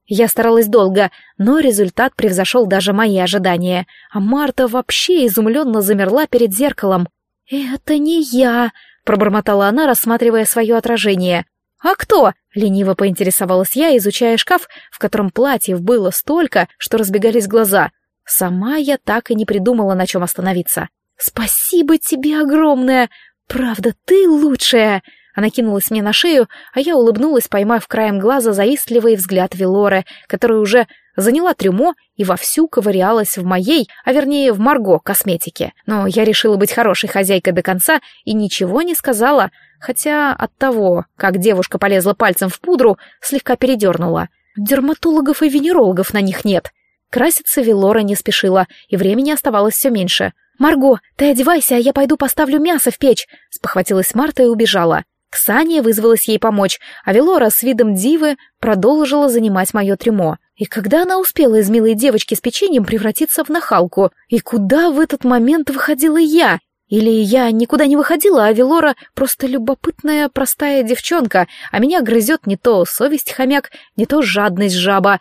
Я старалась долго, но результат превзошел даже мои ожидания, а Марта вообще изумленно замерла перед зеркалом. «Это не я!» пробормотала она, рассматривая свое отражение. «А кто?» — лениво поинтересовалась я, изучая шкаф, в котором платьев было столько, что разбегались глаза. Сама я так и не придумала, на чем остановиться. «Спасибо тебе огромное! Правда, ты лучшая!» Она кинулась мне на шею, а я улыбнулась, поймав краем глаза завистливый взгляд Велоры, который уже заняла трюмо и вовсю ковырялась в моей, а вернее в Марго косметике. Но я решила быть хорошей хозяйкой до конца и ничего не сказала, хотя от того, как девушка полезла пальцем в пудру, слегка передернула. Дерматологов и венерологов на них нет. Краситься Велора не спешила, и времени оставалось все меньше. «Марго, ты одевайся, а я пойду поставлю мясо в печь», — спохватилась Марта и убежала. Ксания вызвалась ей помочь, а Велора с видом дивы продолжила занимать мое трюмо. И когда она успела из милой девочки с печеньем превратиться в нахалку? И куда в этот момент выходила я? Или я никуда не выходила, а Велора просто любопытная простая девчонка, а меня грызет не то совесть хомяк, не то жадность жаба,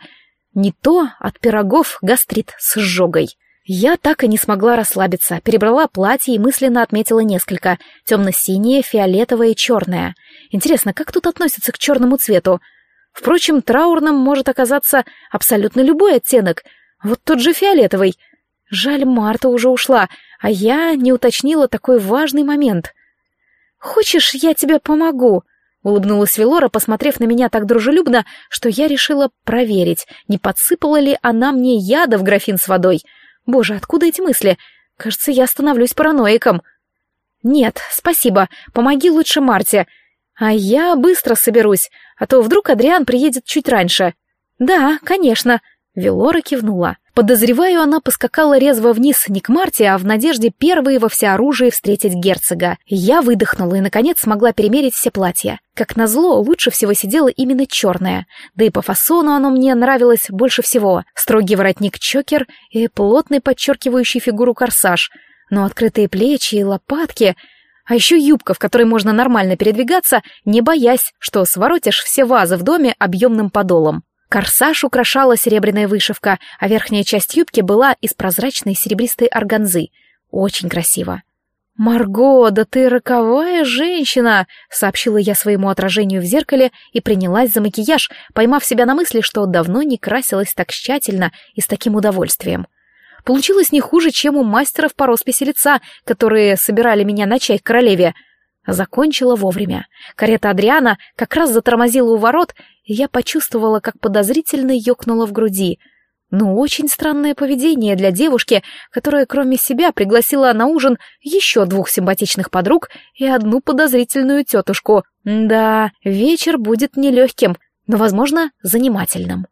не то от пирогов гастрит с сжогой. Я так и не смогла расслабиться, перебрала платье и мысленно отметила несколько. Темно-синее, фиолетовое и черное. Интересно, как тут относятся к черному цвету? Впрочем, траурным может оказаться абсолютно любой оттенок. Вот тот же фиолетовый. Жаль, Марта уже ушла, а я не уточнила такой важный момент. «Хочешь, я тебе помогу?» — улыбнулась Велора, посмотрев на меня так дружелюбно, что я решила проверить, не подсыпала ли она мне яда в графин с водой — Боже, откуда эти мысли? Кажется, я становлюсь параноиком. Нет, спасибо, помоги лучше Марте. А я быстро соберусь, а то вдруг Адриан приедет чуть раньше. Да, конечно. Велора кивнула. Подозреваю, она поскакала резво вниз не к Марте, а в надежде первые во всеоружии встретить герцога. Я выдохнула и, наконец, смогла перемерить все платья. Как назло, лучше всего сидело именно черное. Да и по фасону оно мне нравилось больше всего. Строгий воротник-чокер и плотный подчеркивающий фигуру корсаж. Но открытые плечи и лопатки... А еще юбка, в которой можно нормально передвигаться, не боясь, что своротишь все вазы в доме объемным подолом. Корсаж украшала серебряная вышивка, а верхняя часть юбки была из прозрачной серебристой органзы. Очень красиво. «Марго, да ты роковая женщина!» — сообщила я своему отражению в зеркале и принялась за макияж, поймав себя на мысли, что давно не красилась так тщательно и с таким удовольствием. Получилось не хуже, чем у мастеров по росписи лица, которые собирали меня на чай к королеве — Закончила вовремя. Карета Адриана как раз затормозила у ворот, и я почувствовала, как подозрительно ёкнуло в груди. Ну, очень странное поведение для девушки, которая кроме себя пригласила на ужин еще двух симпатичных подруг и одну подозрительную тетушку. Да, вечер будет нелегким, но, возможно, занимательным.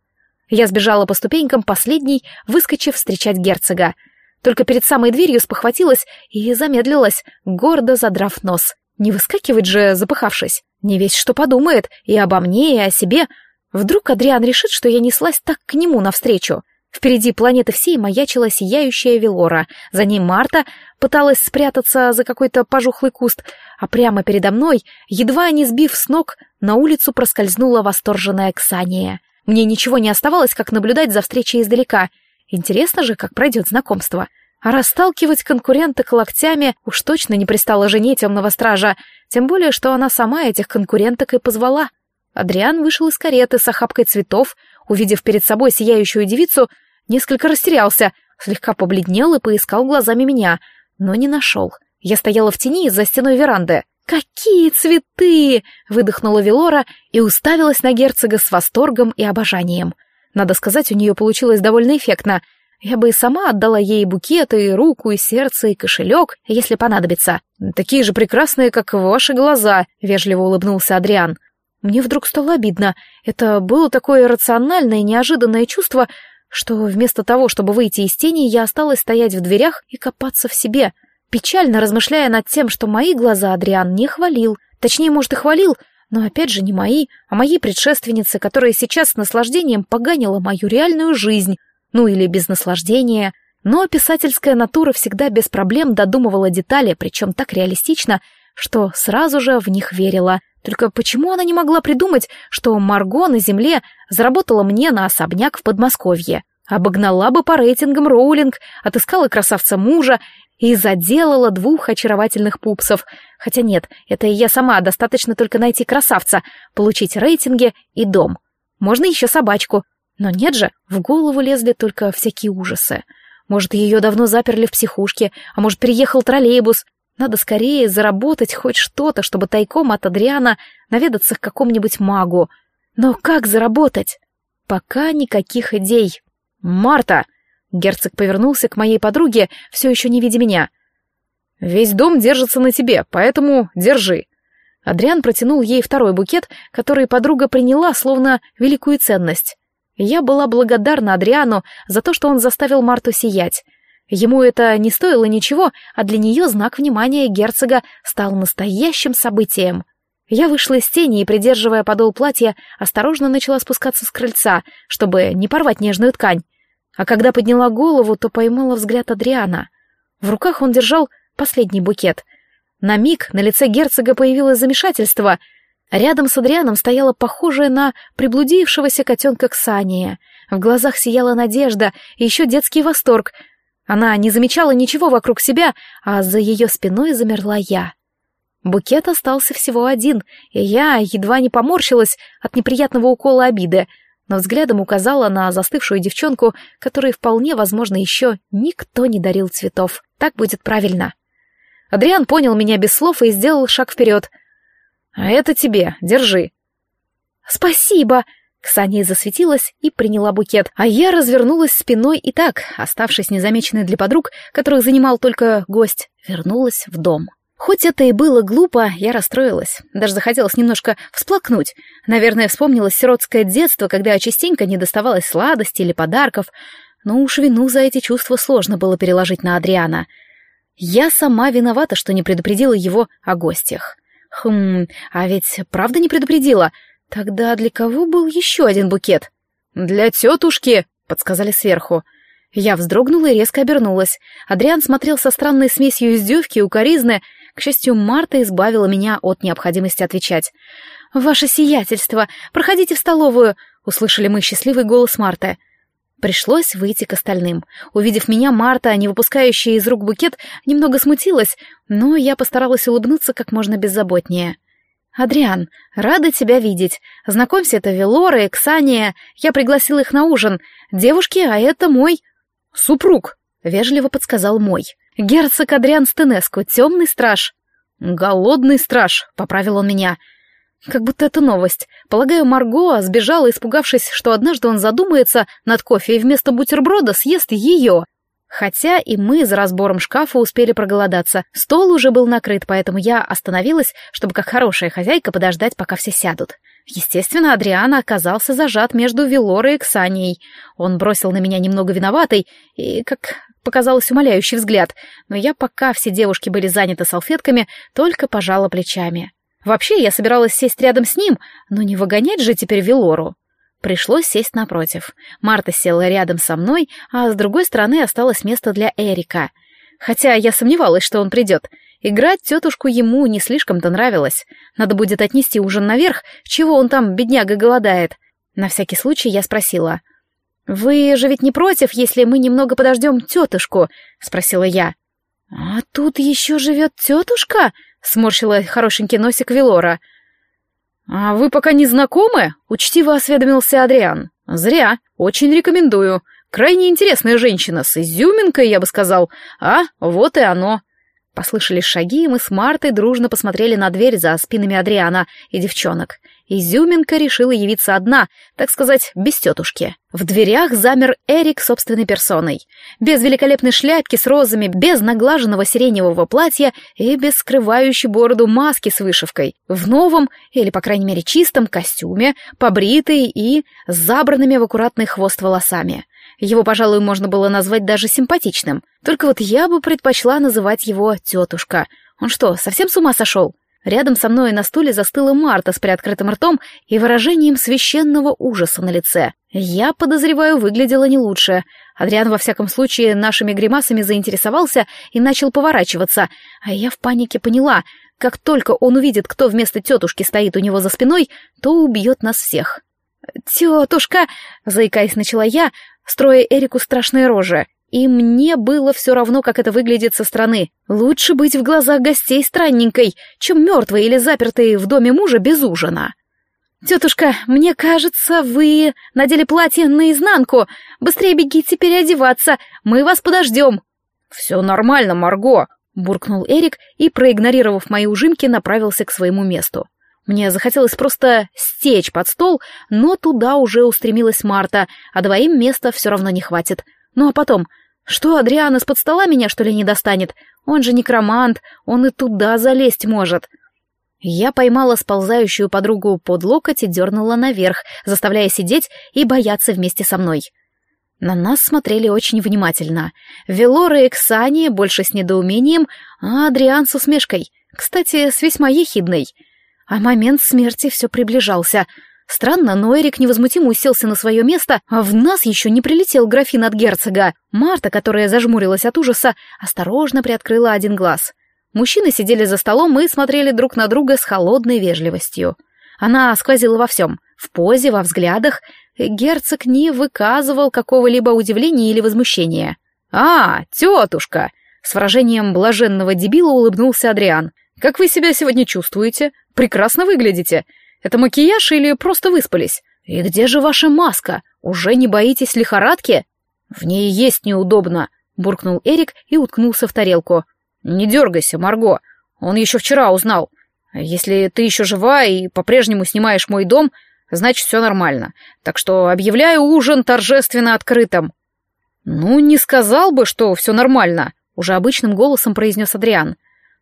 Я сбежала по ступенькам последней, выскочив встречать герцога. Только перед самой дверью спохватилась и замедлилась, гордо задрав нос. Не выскакивать же, запыхавшись. Не весь что подумает и обо мне, и о себе. Вдруг Адриан решит, что я неслась так к нему навстречу. Впереди планеты всей маячила сияющая Велора. За ней Марта пыталась спрятаться за какой-то пожухлый куст, а прямо передо мной, едва не сбив с ног, на улицу проскользнула восторженная Ксания. Мне ничего не оставалось, как наблюдать за встречей издалека. Интересно же, как пройдет знакомство. А расталкивать конкуренток локтями уж точно не пристала жене темного стража, тем более, что она сама этих конкуренток и позвала. Адриан вышел из кареты с охапкой цветов, увидев перед собой сияющую девицу, несколько растерялся, слегка побледнел и поискал глазами меня, но не нашел. Я стояла в тени за стеной веранды. «Какие цветы!» — выдохнула Велора и уставилась на герцога с восторгом и обожанием. Надо сказать, у нее получилось довольно эффектно. Я бы и сама отдала ей букеты, и руку, и сердце, и кошелек, если понадобится. «Такие же прекрасные, как ваши глаза», — вежливо улыбнулся Адриан. Мне вдруг стало обидно. Это было такое рациональное и неожиданное чувство, что вместо того, чтобы выйти из тени, я осталась стоять в дверях и копаться в себе, печально размышляя над тем, что мои глаза Адриан не хвалил. Точнее, может, и хвалил, но опять же не мои, а моей предшественницы, которая сейчас с наслаждением поганила мою реальную жизнь, ну или без наслаждения. Но писательская натура всегда без проблем додумывала детали, причем так реалистично, что сразу же в них верила. Только почему она не могла придумать, что Марго на земле заработала мне на особняк в Подмосковье? Обогнала бы по рейтингам Роулинг, отыскала красавца мужа и заделала двух очаровательных пупсов. Хотя нет, это я сама, достаточно только найти красавца, получить рейтинги и дом. Можно еще собачку. Но нет же, в голову лезли только всякие ужасы. Может, ее давно заперли в психушке, а может, переехал троллейбус. Надо скорее заработать хоть что-то, чтобы тайком от Адриана наведаться к какому-нибудь магу. Но как заработать? Пока никаких идей. «Марта!» Герцог повернулся к моей подруге, все еще не видя меня. «Весь дом держится на тебе, поэтому держи». Адриан протянул ей второй букет, который подруга приняла словно великую ценность. Я была благодарна Адриану за то, что он заставил Марту сиять. Ему это не стоило ничего, а для нее знак внимания герцога стал настоящим событием. Я вышла из тени и, придерживая подол платья, осторожно начала спускаться с крыльца, чтобы не порвать нежную ткань. А когда подняла голову, то поймала взгляд Адриана. В руках он держал последний букет. На миг на лице герцога появилось замешательство. Рядом с Адрианом стояла похожая на приблудившегося котенка Ксания. В глазах сияла надежда и еще детский восторг — она не замечала ничего вокруг себя, а за ее спиной замерла я. Букет остался всего один, и я едва не поморщилась от неприятного укола обиды, но взглядом указала на застывшую девчонку, которой вполне возможно еще никто не дарил цветов. Так будет правильно. Адриан понял меня без слов и сделал шаг вперед. «А это тебе, держи». «Спасибо!» Ксания засветилась и приняла букет, а я развернулась спиной и так, оставшись незамеченной для подруг, которых занимал только гость, вернулась в дом. Хоть это и было глупо, я расстроилась. Даже захотелось немножко всплакнуть. Наверное, вспомнилось сиротское детство, когда частенько не доставалось сладости или подарков. Но уж вину за эти чувства сложно было переложить на Адриана. Я сама виновата, что не предупредила его о гостях. Хм, а ведь правда не предупредила — Тогда для кого был еще один букет? Для тетушки, подсказали сверху. Я вздрогнула и резко обернулась. Адриан смотрел со странной смесью издевки и укоризны. К счастью, Марта избавила меня от необходимости отвечать. «Ваше сиятельство! Проходите в столовую!» — услышали мы счастливый голос Марты. Пришлось выйти к остальным. Увидев меня, Марта, не выпускающая из рук букет, немного смутилась, но я постаралась улыбнуться как можно беззаботнее. «Адриан, рада тебя видеть. Знакомься, это Велора и Ксания. Я пригласил их на ужин. Девушки, а это мой...» «Супруг», — вежливо подсказал мой. «Герцог Адриан Стенеску, темный страж». «Голодный страж», — поправил он меня. Как будто это новость. Полагаю, Марго сбежала, испугавшись, что однажды он задумается над кофе и вместо бутерброда съест ее. Хотя и мы за разбором шкафа успели проголодаться. Стол уже был накрыт, поэтому я остановилась, чтобы как хорошая хозяйка подождать, пока все сядут. Естественно, Адриана оказался зажат между Велорой и Ксанией. Он бросил на меня немного виноватый и, как показалось, умоляющий взгляд, но я, пока все девушки были заняты салфетками, только пожала плечами. Вообще, я собиралась сесть рядом с ним, но не выгонять же теперь Велору. Пришлось сесть напротив. Марта села рядом со мной, а с другой стороны осталось место для Эрика. Хотя я сомневалась, что он придет. Играть тетушку ему не слишком-то нравилось. Надо будет отнести ужин наверх, чего он там, бедняга, голодает. На всякий случай я спросила. «Вы же ведь не против, если мы немного подождем тетушку?» — спросила я. «А тут еще живет тетушка?» — сморщила хорошенький носик Велора. «А вы пока не знакомы?» — учтиво осведомился Адриан. «Зря. Очень рекомендую. Крайне интересная женщина, с изюминкой, я бы сказал. А, вот и оно». Послышались шаги, и мы с Мартой дружно посмотрели на дверь за спинами Адриана и девчонок. Изюминка решила явиться одна, так сказать, без тетушки. В дверях замер Эрик собственной персоной. Без великолепной шляпки с розами, без наглаженного сиреневого платья и без скрывающей бороду маски с вышивкой. В новом, или, по крайней мере, чистом костюме, побритый и с забранными в аккуратный хвост волосами. Его, пожалуй, можно было назвать даже симпатичным. Только вот я бы предпочла называть его тетушка. Он что, совсем с ума сошел? Рядом со мной на стуле застыла Марта с приоткрытым ртом и выражением священного ужаса на лице. Я, подозреваю, выглядела не лучше. Адриан, во всяком случае, нашими гримасами заинтересовался и начал поворачиваться, а я в панике поняла, как только он увидит, кто вместо тетушки стоит у него за спиной, то убьет нас всех. «Тетушка!» — заикаясь, начала я, строя Эрику страшные рожи. И мне было все равно, как это выглядит со стороны. Лучше быть в глазах гостей странненькой, чем мертвой или запертой в доме мужа без ужина. «Тетушка, мне кажется, вы надели платье наизнанку. Быстрее бегите переодеваться, мы вас подождем». «Все нормально, Марго», — буркнул Эрик и, проигнорировав мои ужимки, направился к своему месту. Мне захотелось просто стечь под стол, но туда уже устремилась Марта, а двоим места все равно не хватит. Ну а потом, что Адриан из-под стола меня, что ли, не достанет? Он же некромант, он и туда залезть может. Я поймала сползающую подругу под локоть и дернула наверх, заставляя сидеть и бояться вместе со мной. На нас смотрели очень внимательно. Велора и Ксания больше с недоумением, а Адриан с усмешкой. Кстати, с весьма ехидной — а момент смерти все приближался. Странно, но Эрик невозмутимо уселся на свое место, а в нас еще не прилетел графин от герцога. Марта, которая зажмурилась от ужаса, осторожно приоткрыла один глаз. Мужчины сидели за столом и смотрели друг на друга с холодной вежливостью. Она сквозила во всем — в позе, во взглядах. Герцог не выказывал какого-либо удивления или возмущения. «А, тетушка!» — с выражением блаженного дебила улыбнулся Адриан. «Как вы себя сегодня чувствуете? Прекрасно выглядите. Это макияж или просто выспались? И где же ваша маска? Уже не боитесь лихорадки? В ней есть неудобно, буркнул Эрик и уткнулся в тарелку. Не дергайся, Марго. Он еще вчера узнал. Если ты еще жива и по-прежнему снимаешь мой дом, значит, все нормально. Так что объявляю ужин торжественно открытым. Ну, не сказал бы, что все нормально, уже обычным голосом произнес Адриан.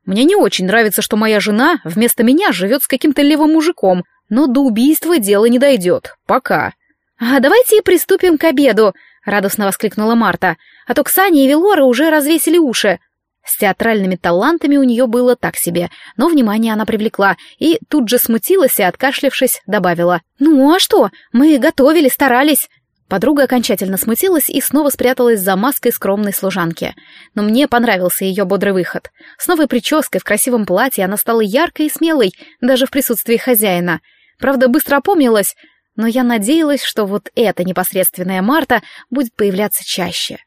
Мне не очень нравится, что моя жена вместо меня живет с каким-то левым мужиком, но до убийства дело не дойдет. Пока. «А давайте приступим к обеду», — радостно воскликнула Марта. «А то Ксания и Велора уже развесили уши». С театральными талантами у нее было так себе, но внимание она привлекла и тут же смутилась и, откашлившись, добавила. «Ну а что? Мы готовили, старались. Подруга окончательно смутилась и снова спряталась за маской скромной служанки. Но мне понравился ее бодрый выход. С новой прической в красивом платье она стала яркой и смелой, даже в присутствии хозяина. Правда, быстро опомнилась, но я надеялась, что вот эта непосредственная Марта будет появляться чаще.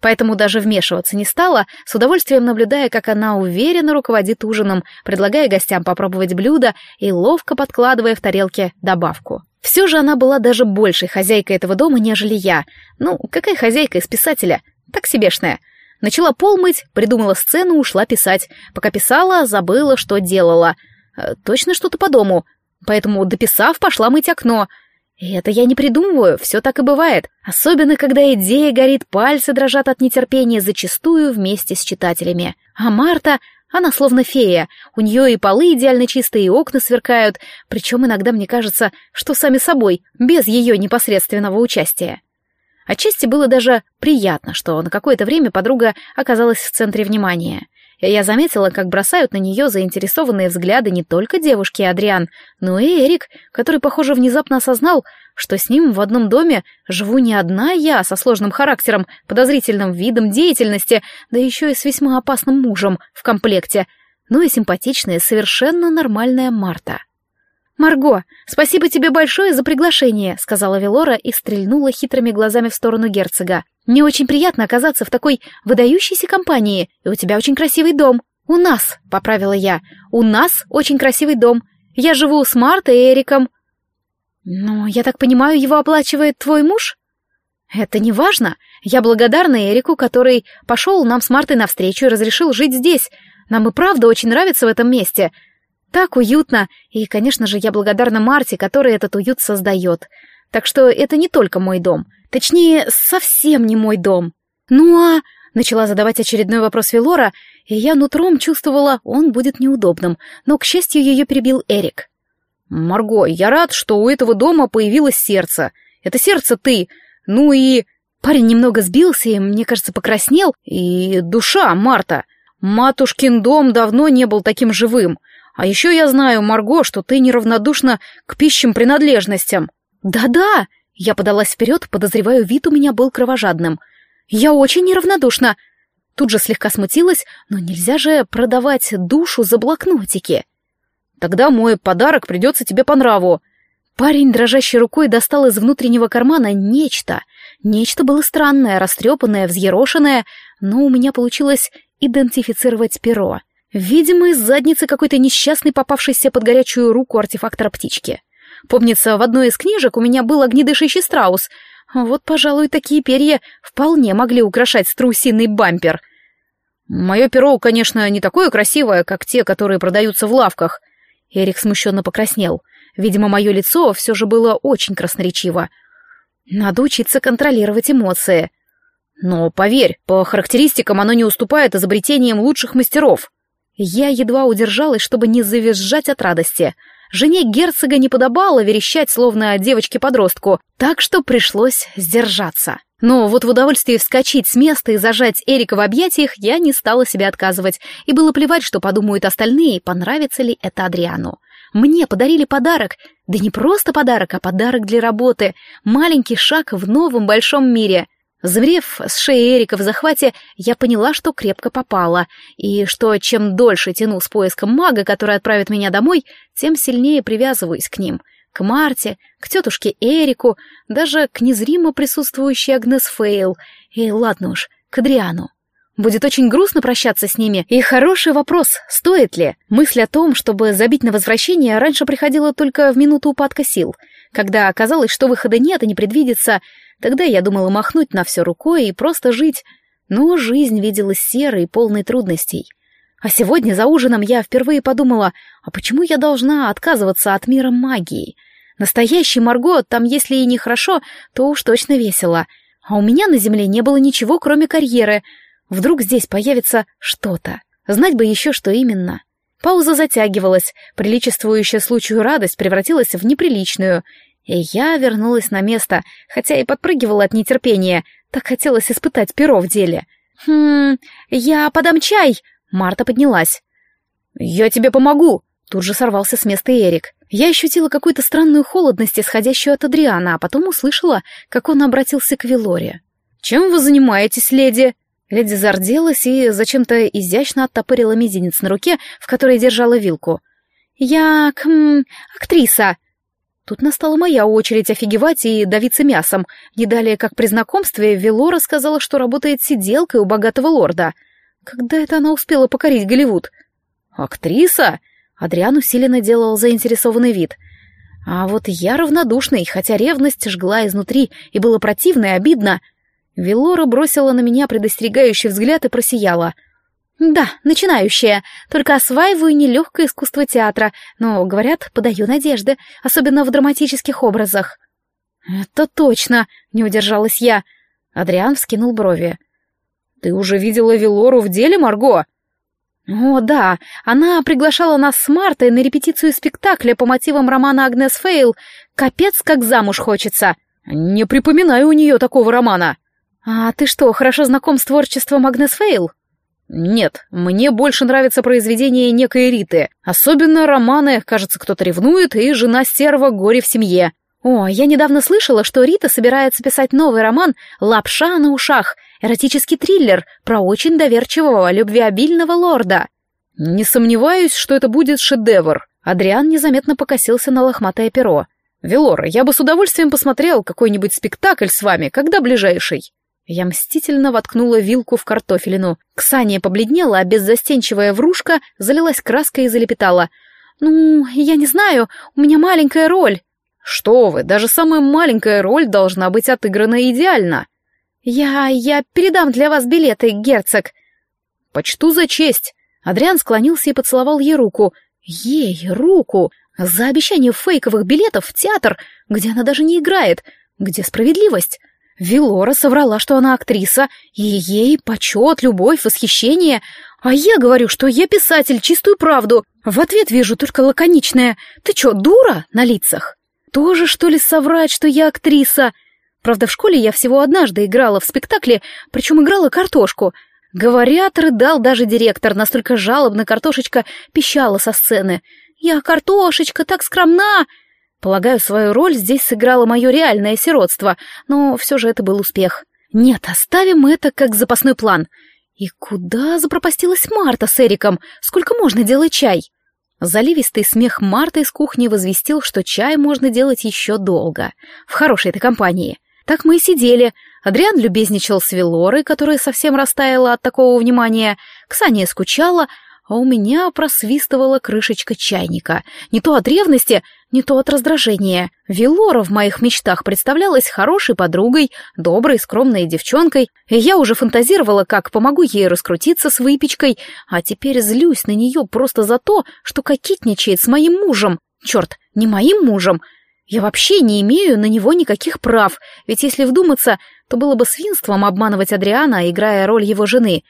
Поэтому даже вмешиваться не стала, с удовольствием наблюдая, как она уверенно руководит ужином, предлагая гостям попробовать блюдо и ловко подкладывая в тарелки добавку. Все же она была даже большей хозяйкой этого дома, нежели я. Ну, какая хозяйка из писателя? Так себешная. Начала пол мыть, придумала сцену, ушла писать. Пока писала, забыла, что делала. Э, точно что-то по дому. Поэтому, дописав, пошла мыть окно. И это я не придумываю, все так и бывает. Особенно, когда идея горит, пальцы дрожат от нетерпения, зачастую вместе с читателями. А Марта, она словно фея, у нее и полы идеально чистые, и окна сверкают, причем иногда мне кажется, что сами собой, без ее непосредственного участия. Отчасти было даже приятно, что на какое-то время подруга оказалась в центре внимания. Я заметила, как бросают на нее заинтересованные взгляды не только девушки и Адриан, но и Эрик, который, похоже, внезапно осознал, что с ним в одном доме живу не одна я со сложным характером, подозрительным видом деятельности, да еще и с весьма опасным мужем в комплекте, но и симпатичная, совершенно нормальная Марта. «Марго, спасибо тебе большое за приглашение», — сказала Велора и стрельнула хитрыми глазами в сторону герцога. «Мне очень приятно оказаться в такой выдающейся компании, и у тебя очень красивый дом». «У нас», — поправила я, — «у нас очень красивый дом. Я живу с Мартой и Эриком». «Но, я так понимаю, его оплачивает твой муж?» «Это не важно. Я благодарна Эрику, который пошел нам с Мартой навстречу и разрешил жить здесь. Нам и правда очень нравится в этом месте. Так уютно, и, конечно же, я благодарна Марте, которая этот уют создает. Так что это не только мой дом. Точнее, совсем не мой дом. Ну а... Начала задавать очередной вопрос Велора, и я нутром чувствовала, он будет неудобным, но, к счастью, ее перебил Эрик. «Марго, я рад, что у этого дома появилось сердце. Это сердце ты. Ну и...» Парень немного сбился и, мне кажется, покраснел. «И душа, Марта. Матушкин дом давно не был таким живым. А еще я знаю, Марго, что ты неравнодушна к пищим принадлежностям. Да-да, я подалась вперед, подозреваю, вид у меня был кровожадным. Я очень неравнодушна. Тут же слегка смутилась, но нельзя же продавать душу за блокнотики. Тогда мой подарок придется тебе по нраву. Парень, дрожащей рукой, достал из внутреннего кармана нечто. Нечто было странное, растрепанное, взъерошенное, но у меня получилось идентифицировать перо. Видимо, из задницы какой-то несчастный попавшийся под горячую руку артефактора птички. Помнится, в одной из книжек у меня был огнедышащий страус. Вот, пожалуй, такие перья вполне могли украшать страусиный бампер. Мое перо, конечно, не такое красивое, как те, которые продаются в лавках. Эрик смущенно покраснел. Видимо, мое лицо все же было очень красноречиво. Надо учиться контролировать эмоции. Но, поверь, по характеристикам оно не уступает изобретениям лучших мастеров. Я едва удержалась, чтобы не завизжать от радости. Жене герцога не подобало верещать, словно девочке-подростку, так что пришлось сдержаться. Но вот в удовольствии вскочить с места и зажать Эрика в объятиях я не стала себе отказывать, и было плевать, что подумают остальные, понравится ли это Адриану. Мне подарили подарок, да не просто подарок, а подарок для работы, маленький шаг в новом большом мире. Замерев с шеи Эрика в захвате, я поняла, что крепко попала, и что чем дольше тяну с поиском мага, который отправит меня домой, тем сильнее привязываюсь к ним. К Марте, к тетушке Эрику, даже к незримо присутствующей Агнес Фейл, и ладно уж, к Адриану. Будет очень грустно прощаться с ними, и хороший вопрос, стоит ли. Мысль о том, чтобы забить на возвращение, раньше приходила только в минуту упадка сил, когда оказалось, что выхода нет и не предвидится, Тогда я думала махнуть на все рукой и просто жить, но жизнь виделась серой и полной трудностей. А сегодня за ужином я впервые подумала, а почему я должна отказываться от мира магии? Настоящий Марго, там если и нехорошо, то уж точно весело. А у меня на земле не было ничего, кроме карьеры. Вдруг здесь появится что-то. Знать бы еще, что именно. Пауза затягивалась, приличествующая случаю радость превратилась в неприличную, и я вернулась на место, хотя и подпрыгивала от нетерпения. Так хотелось испытать перо в деле. «Хм, я подам чай!» Марта поднялась. «Я тебе помогу!» Тут же сорвался с места Эрик. Я ощутила какую-то странную холодность, исходящую от Адриана, а потом услышала, как он обратился к Велоре. «Чем вы занимаетесь, леди?» Леди зарделась и зачем-то изящно оттопырила мизинец на руке, в которой держала вилку. «Я... км... актриса», Тут настала моя очередь офигевать и давиться мясом. Не далее, как при знакомстве, Велора сказала, что работает сиделкой у богатого лорда. Когда это она успела покорить Голливуд? «Актриса?» Адриан усиленно делал заинтересованный вид. А вот я равнодушный, хотя ревность жгла изнутри, и было противно и обидно. Велора бросила на меня предостерегающий взгляд и просияла — «Да, начинающая. Только осваиваю нелегкое искусство театра, но, говорят, подаю надежды, особенно в драматических образах». «Это точно!» — не удержалась я. Адриан вскинул брови. «Ты уже видела Велору в деле, Марго?» «О, да, она приглашала нас с Мартой на репетицию спектакля по мотивам романа Агнес Фейл «Капец, как замуж хочется». «Не припоминаю у нее такого романа». «А ты что, хорошо знаком с творчеством Агнес Фейл?» Нет, мне больше нравится произведение некой Риты. Особенно романы «Кажется, кто-то ревнует» и «Жена стерва. Горе в семье». О, я недавно слышала, что Рита собирается писать новый роман «Лапша на ушах», эротический триллер про очень доверчивого, любвеобильного лорда. Не сомневаюсь, что это будет шедевр. Адриан незаметно покосился на лохматое перо. «Велора, я бы с удовольствием посмотрел какой-нибудь спектакль с вами, когда ближайший?» Я мстительно воткнула вилку в картофелину. Ксания побледнела, а беззастенчивая врушка залилась краской и залепетала. «Ну, я не знаю, у меня маленькая роль». «Что вы, даже самая маленькая роль должна быть отыграна идеально». «Я... я передам для вас билеты, герцог». «Почту за честь». Адриан склонился и поцеловал ей руку. Ей руку! За обещание фейковых билетов в театр, где она даже не играет. Где справедливость? Вилора соврала, что она актриса, и ей почет, любовь, восхищение. А я говорю, что я писатель, чистую правду. В ответ вижу только лаконичное «Ты чё, дура?» на лицах. Тоже, что ли, соврать, что я актриса? Правда, в школе я всего однажды играла в спектакле, причем играла картошку. Говорят, рыдал даже директор, настолько жалобно картошечка пищала со сцены. «Я картошечка, так скромна!» Полагаю, свою роль здесь сыграло мое реальное сиротство, но все же это был успех. Нет, оставим это как запасной план. И куда запропастилась Марта с Эриком? Сколько можно делать чай? Заливистый смех Марты из кухни возвестил, что чай можно делать еще долго. В хорошей-то компании. Так мы и сидели. Адриан любезничал с Велорой, которая совсем растаяла от такого внимания. Ксания скучала, а у меня просвистывала крышечка чайника. Не то от ревности, не то от раздражения. Велора в моих мечтах представлялась хорошей подругой, доброй, скромной девчонкой, и я уже фантазировала, как помогу ей раскрутиться с выпечкой, а теперь злюсь на нее просто за то, что кокетничает с моим мужем. Черт, не моим мужем. Я вообще не имею на него никаких прав, ведь если вдуматься, то было бы свинством обманывать Адриана, играя роль его жены.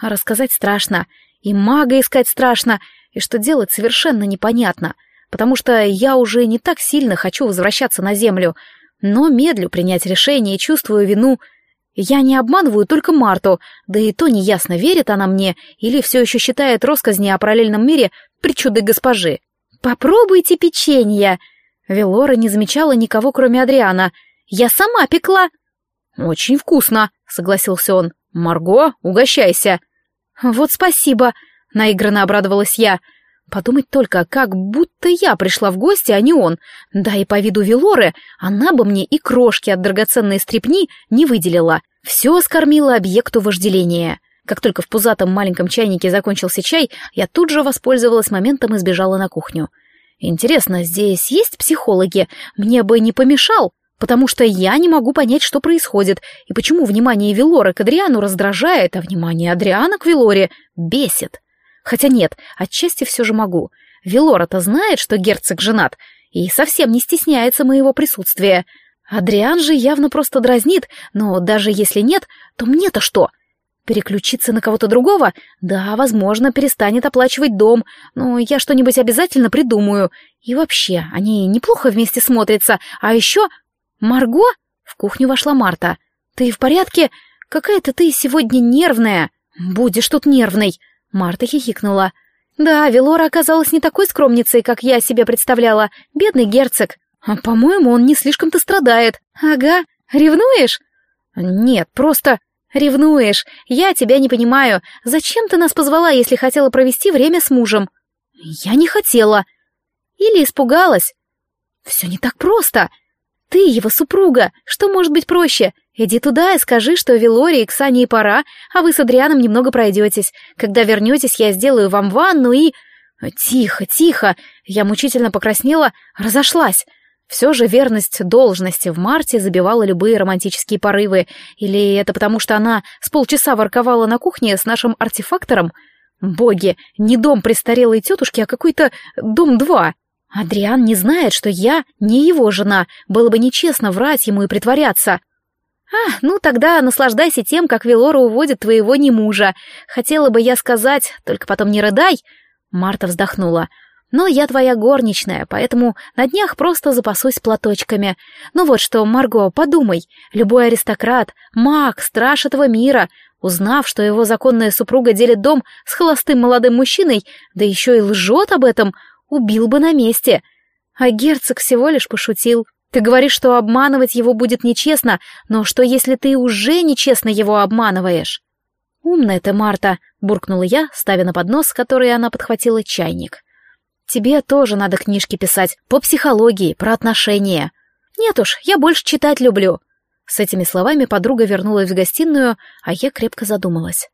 А рассказать страшно. И мага искать страшно, и что делать совершенно непонятно, потому что я уже не так сильно хочу возвращаться на землю, но медлю принять решение и чувствую вину. Я не обманываю только Марту, да и то неясно, верит она мне или все еще считает росказни о параллельном мире причудой госпожи. «Попробуйте печенье!» Велора не замечала никого, кроме Адриана. «Я сама пекла!» «Очень вкусно», — согласился он. «Марго, угощайся!» «Вот спасибо!» — наигранно обрадовалась я. Подумать только, как будто я пришла в гости, а не он. Да и по виду Велоры она бы мне и крошки от драгоценной стрепни не выделила. Все скормила объекту вожделения. Как только в пузатом маленьком чайнике закончился чай, я тут же воспользовалась моментом и сбежала на кухню. Интересно, здесь есть психологи? Мне бы не помешал потому что я не могу понять, что происходит, и почему внимание Вилоры к Адриану раздражает, а внимание Адриана к Вилоре бесит. Хотя нет, отчасти все же могу. Вилора-то знает, что герцог женат, и совсем не стесняется моего присутствия. Адриан же явно просто дразнит, но даже если нет, то мне-то что? Переключиться на кого-то другого? Да, возможно, перестанет оплачивать дом, но я что-нибудь обязательно придумаю. И вообще, они неплохо вместе смотрятся, а еще «Марго?» — в кухню вошла Марта. «Ты в порядке? Какая-то ты сегодня нервная!» «Будешь тут нервной!» — Марта хихикнула. «Да, Велора оказалась не такой скромницей, как я себе представляла. Бедный герцог. А, по-моему, он не слишком-то страдает. Ага. Ревнуешь?» «Нет, просто...» «Ревнуешь. Я тебя не понимаю. Зачем ты нас позвала, если хотела провести время с мужем?» «Я не хотела». «Или испугалась?» «Все не так просто. Ты его супруга. Что может быть проще? Иди туда и скажи, что Вилоре и Ксании пора, а вы с Адрианом немного пройдетесь. Когда вернетесь, я сделаю вам ванну и... Тихо, тихо. Я мучительно покраснела, разошлась. Все же верность должности в марте забивала любые романтические порывы. Или это потому, что она с полчаса ворковала на кухне с нашим артефактором? Боги, не дом престарелой тетушки, а какой-то дом-два. Адриан не знает, что я не его жена, было бы нечестно врать ему и притворяться. А, ну тогда наслаждайся тем, как Велора уводит твоего немужа. Хотела бы я сказать, только потом не рыдай. Марта вздохнула. Но я твоя горничная, поэтому на днях просто запасусь платочками. Ну вот что, Марго, подумай. Любой аристократ, маг, страж этого мира, узнав, что его законная супруга делит дом с холостым молодым мужчиной, да еще и лжет об этом, убил бы на месте. А герцог всего лишь пошутил. Ты говоришь, что обманывать его будет нечестно, но что если ты уже нечестно его обманываешь? Умная ты, Марта, буркнула я, ставя на поднос, который она подхватила чайник. Тебе тоже надо книжки писать по психологии, про отношения. Нет уж, я больше читать люблю. С этими словами подруга вернулась в гостиную, а я крепко задумалась.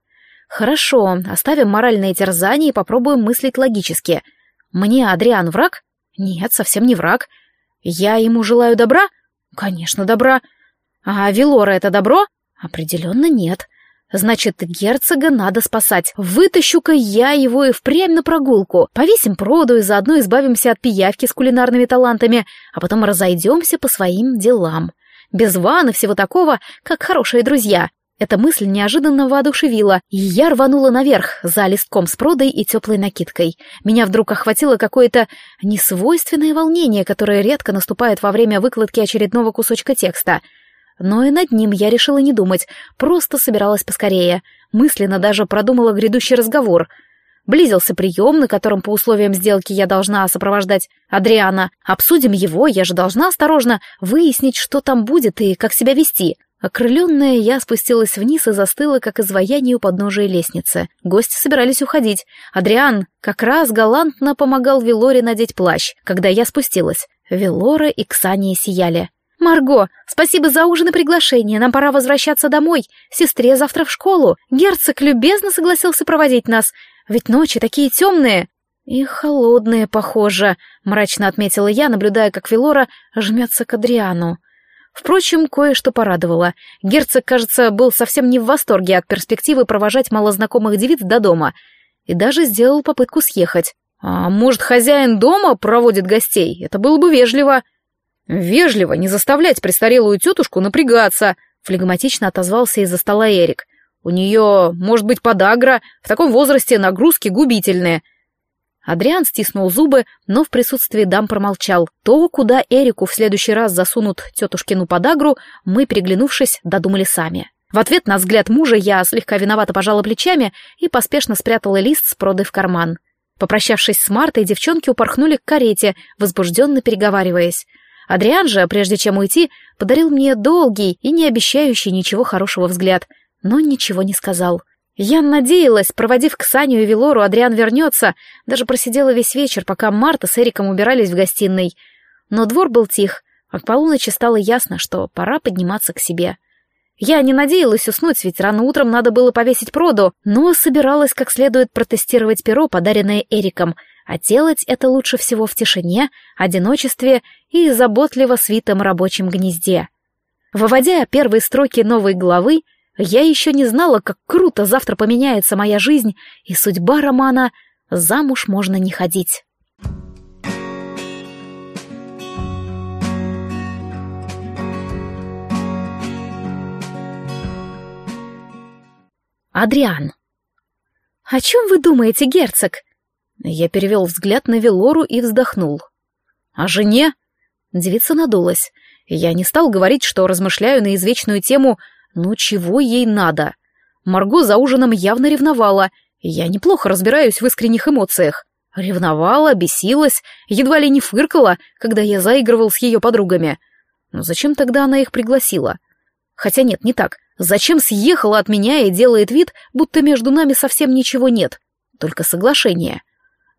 Хорошо, оставим моральные терзания и попробуем мыслить логически. Мне Адриан враг? Нет, совсем не враг. Я ему желаю добра? Конечно, добра. А Велора это добро? Определенно нет. Значит, герцога надо спасать. Вытащу-ка я его и впрямь на прогулку. Повесим проду и заодно избавимся от пиявки с кулинарными талантами, а потом разойдемся по своим делам. Без ван всего такого, как хорошие друзья. Эта мысль неожиданно воодушевила, и я рванула наверх за листком с продой и теплой накидкой. Меня вдруг охватило какое-то несвойственное волнение, которое редко наступает во время выкладки очередного кусочка текста — но и над ним я решила не думать, просто собиралась поскорее. Мысленно даже продумала грядущий разговор. Близился прием, на котором по условиям сделки я должна сопровождать Адриана. Обсудим его, я же должна осторожно выяснить, что там будет и как себя вести. Окрыленная, я спустилась вниз и застыла, как изваяние у подножия лестницы. Гости собирались уходить. Адриан как раз галантно помогал Велоре надеть плащ, когда я спустилась. Велора и Ксания сияли. «Марго, спасибо за ужин и приглашение. Нам пора возвращаться домой. Сестре завтра в школу. Герцог любезно согласился проводить нас. Ведь ночи такие темные». «И холодные, похоже», — мрачно отметила я, наблюдая, как Велора жмется к Адриану. Впрочем, кое-что порадовало. Герцог, кажется, был совсем не в восторге от перспективы провожать малознакомых девиц до дома. И даже сделал попытку съехать. «А может, хозяин дома проводит гостей? Это было бы вежливо». «Вежливо не заставлять престарелую тетушку напрягаться», — флегматично отозвался из-за стола Эрик. «У нее, может быть, подагра, в таком возрасте нагрузки губительные». Адриан стиснул зубы, но в присутствии дам промолчал. То, куда Эрику в следующий раз засунут тетушкину подагру, мы, переглянувшись, додумали сами. В ответ на взгляд мужа я слегка виновато пожала плечами и поспешно спрятала лист с продой в карман. Попрощавшись с Мартой, девчонки упорхнули к карете, возбужденно переговариваясь. Адриан же, прежде чем уйти, подарил мне долгий и не обещающий ничего хорошего взгляд, но ничего не сказал. Я надеялась, проводив Ксанию и Велору, Адриан вернется, даже просидела весь вечер, пока Марта с Эриком убирались в гостиной. Но двор был тих, а к полуночи стало ясно, что пора подниматься к себе. Я не надеялась уснуть, ведь рано утром надо было повесить проду, но собиралась как следует протестировать перо, подаренное Эриком — а делать это лучше всего в тишине, одиночестве и заботливо свитом рабочем гнезде. Выводя первые строки новой главы, я еще не знала, как круто завтра поменяется моя жизнь, и судьба романа «Замуж можно не ходить». Адриан. «О чем вы думаете, герцог?» Я перевел взгляд на Велору и вздохнул. «О жене?» Девица надулась. Я не стал говорить, что размышляю на извечную тему «ну чего ей надо?». Марго за ужином явно ревновала, я неплохо разбираюсь в искренних эмоциях. Ревновала, бесилась, едва ли не фыркала, когда я заигрывал с ее подругами. Но зачем тогда она их пригласила? Хотя нет, не так. Зачем съехала от меня и делает вид, будто между нами совсем ничего нет? Только соглашение.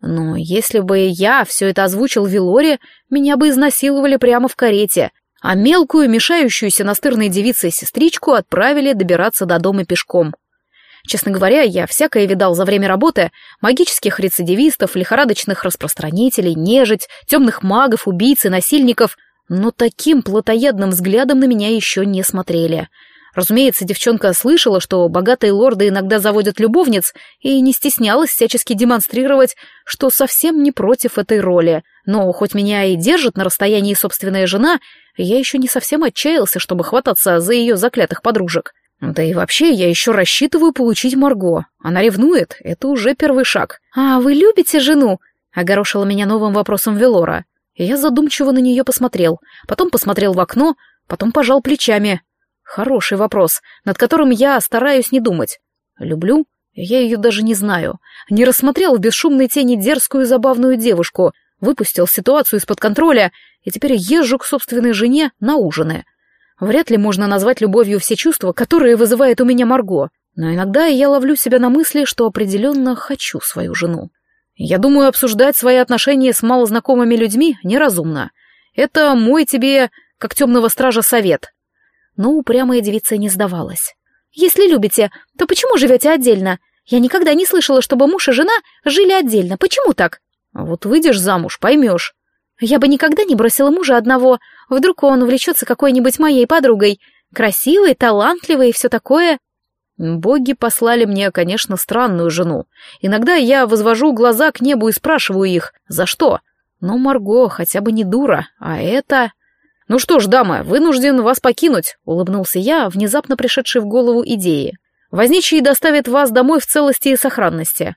Но если бы я все это озвучил Вилоре, меня бы изнасиловали прямо в карете, а мелкую, мешающуюся настырной девице сестричку отправили добираться до дома пешком. Честно говоря, я всякое видал за время работы магических рецидивистов, лихорадочных распространителей, нежить, темных магов, убийц и насильников, но таким плотоядным взглядом на меня еще не смотрели — Разумеется, девчонка слышала, что богатые лорды иногда заводят любовниц, и не стеснялась всячески демонстрировать, что совсем не против этой роли. Но хоть меня и держит на расстоянии собственная жена, я еще не совсем отчаялся, чтобы хвататься за ее заклятых подружек. Да и вообще, я еще рассчитываю получить Марго. Она ревнует, это уже первый шаг. «А вы любите жену?» огорошила меня новым вопросом Велора. Я задумчиво на нее посмотрел, потом посмотрел в окно, потом пожал плечами. Хороший вопрос, над которым я стараюсь не думать. Люблю? Я ее даже не знаю. Не рассмотрел в бесшумной тени дерзкую забавную девушку, выпустил ситуацию из-под контроля и теперь езжу к собственной жене на ужины. Вряд ли можно назвать любовью все чувства, которые вызывает у меня Марго, но иногда я ловлю себя на мысли, что определенно хочу свою жену. Я думаю, обсуждать свои отношения с малознакомыми людьми неразумно. Это мой тебе, как темного стража, совет. Но упрямая девица не сдавалась. «Если любите, то почему живете отдельно? Я никогда не слышала, чтобы муж и жена жили отдельно. Почему так?» «Вот выйдешь замуж, поймешь». «Я бы никогда не бросила мужа одного. Вдруг он увлечется какой-нибудь моей подругой. Красивой, талантливой и все такое». Боги послали мне, конечно, странную жену. Иногда я возвожу глаза к небу и спрашиваю их, за что? Но Марго хотя бы не дура, а это... «Ну что ж, дама, вынужден вас покинуть», — улыбнулся я, внезапно пришедший в голову идеи. «Возничий доставит вас домой в целости и сохранности».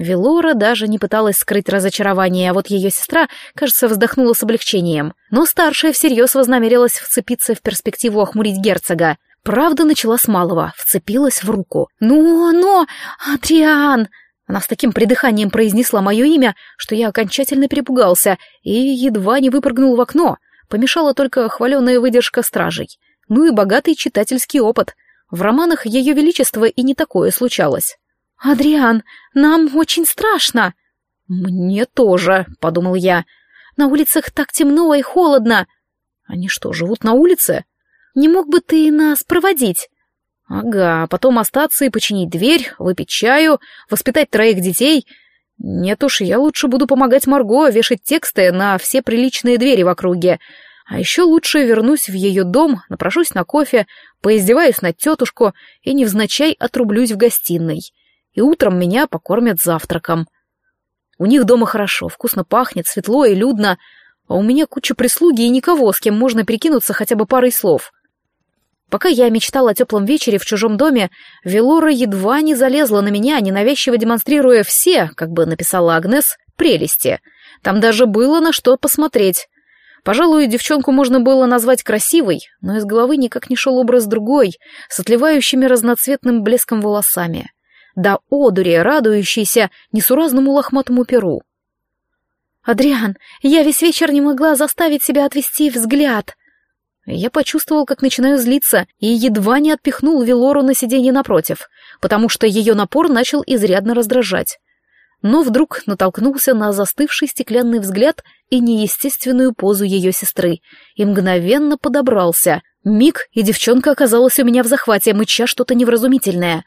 Велора даже не пыталась скрыть разочарование, а вот ее сестра, кажется, вздохнула с облегчением. Но старшая всерьез вознамерилась вцепиться в перспективу охмурить герцога. Правда начала с малого, вцепилась в руку. «Ну, но, Адриан!» Она с таким придыханием произнесла мое имя, что я окончательно перепугался и едва не выпрыгнул в окно — Помешала только хваленая выдержка стражей. Ну и богатый читательский опыт. В романах Ее Величества и не такое случалось. «Адриан, нам очень страшно!» «Мне тоже», — подумал я. «На улицах так темно и холодно». «Они что, живут на улице?» «Не мог бы ты нас проводить?» «Ага, потом остаться и починить дверь, выпить чаю, воспитать троих детей. Нет уж, я лучше буду помогать Марго вешать тексты на все приличные двери в округе. А еще лучше вернусь в ее дом, напрошусь на кофе, поиздеваюсь над тетушку и невзначай отрублюсь в гостиной. И утром меня покормят завтраком. У них дома хорошо, вкусно пахнет, светло и людно, а у меня куча прислуги и никого, с кем можно перекинуться хотя бы парой слов. Пока я мечтала о теплом вечере в чужом доме, Велора едва не залезла на меня, ненавязчиво демонстрируя все, как бы написала Агнес, прелести. Там даже было на что посмотреть. Пожалуй, девчонку можно было назвать красивой, но из головы никак не шел образ другой, с отливающими разноцветным блеском волосами. Да одури, радующейся несуразному лохматому перу. «Адриан, я весь вечер не могла заставить себя отвести взгляд», я почувствовал, как начинаю злиться, и едва не отпихнул Велору на сиденье напротив, потому что ее напор начал изрядно раздражать. Но вдруг натолкнулся на застывший стеклянный взгляд и неестественную позу ее сестры, и мгновенно подобрался. Миг, и девчонка оказалась у меня в захвате, мыча что-то невразумительное.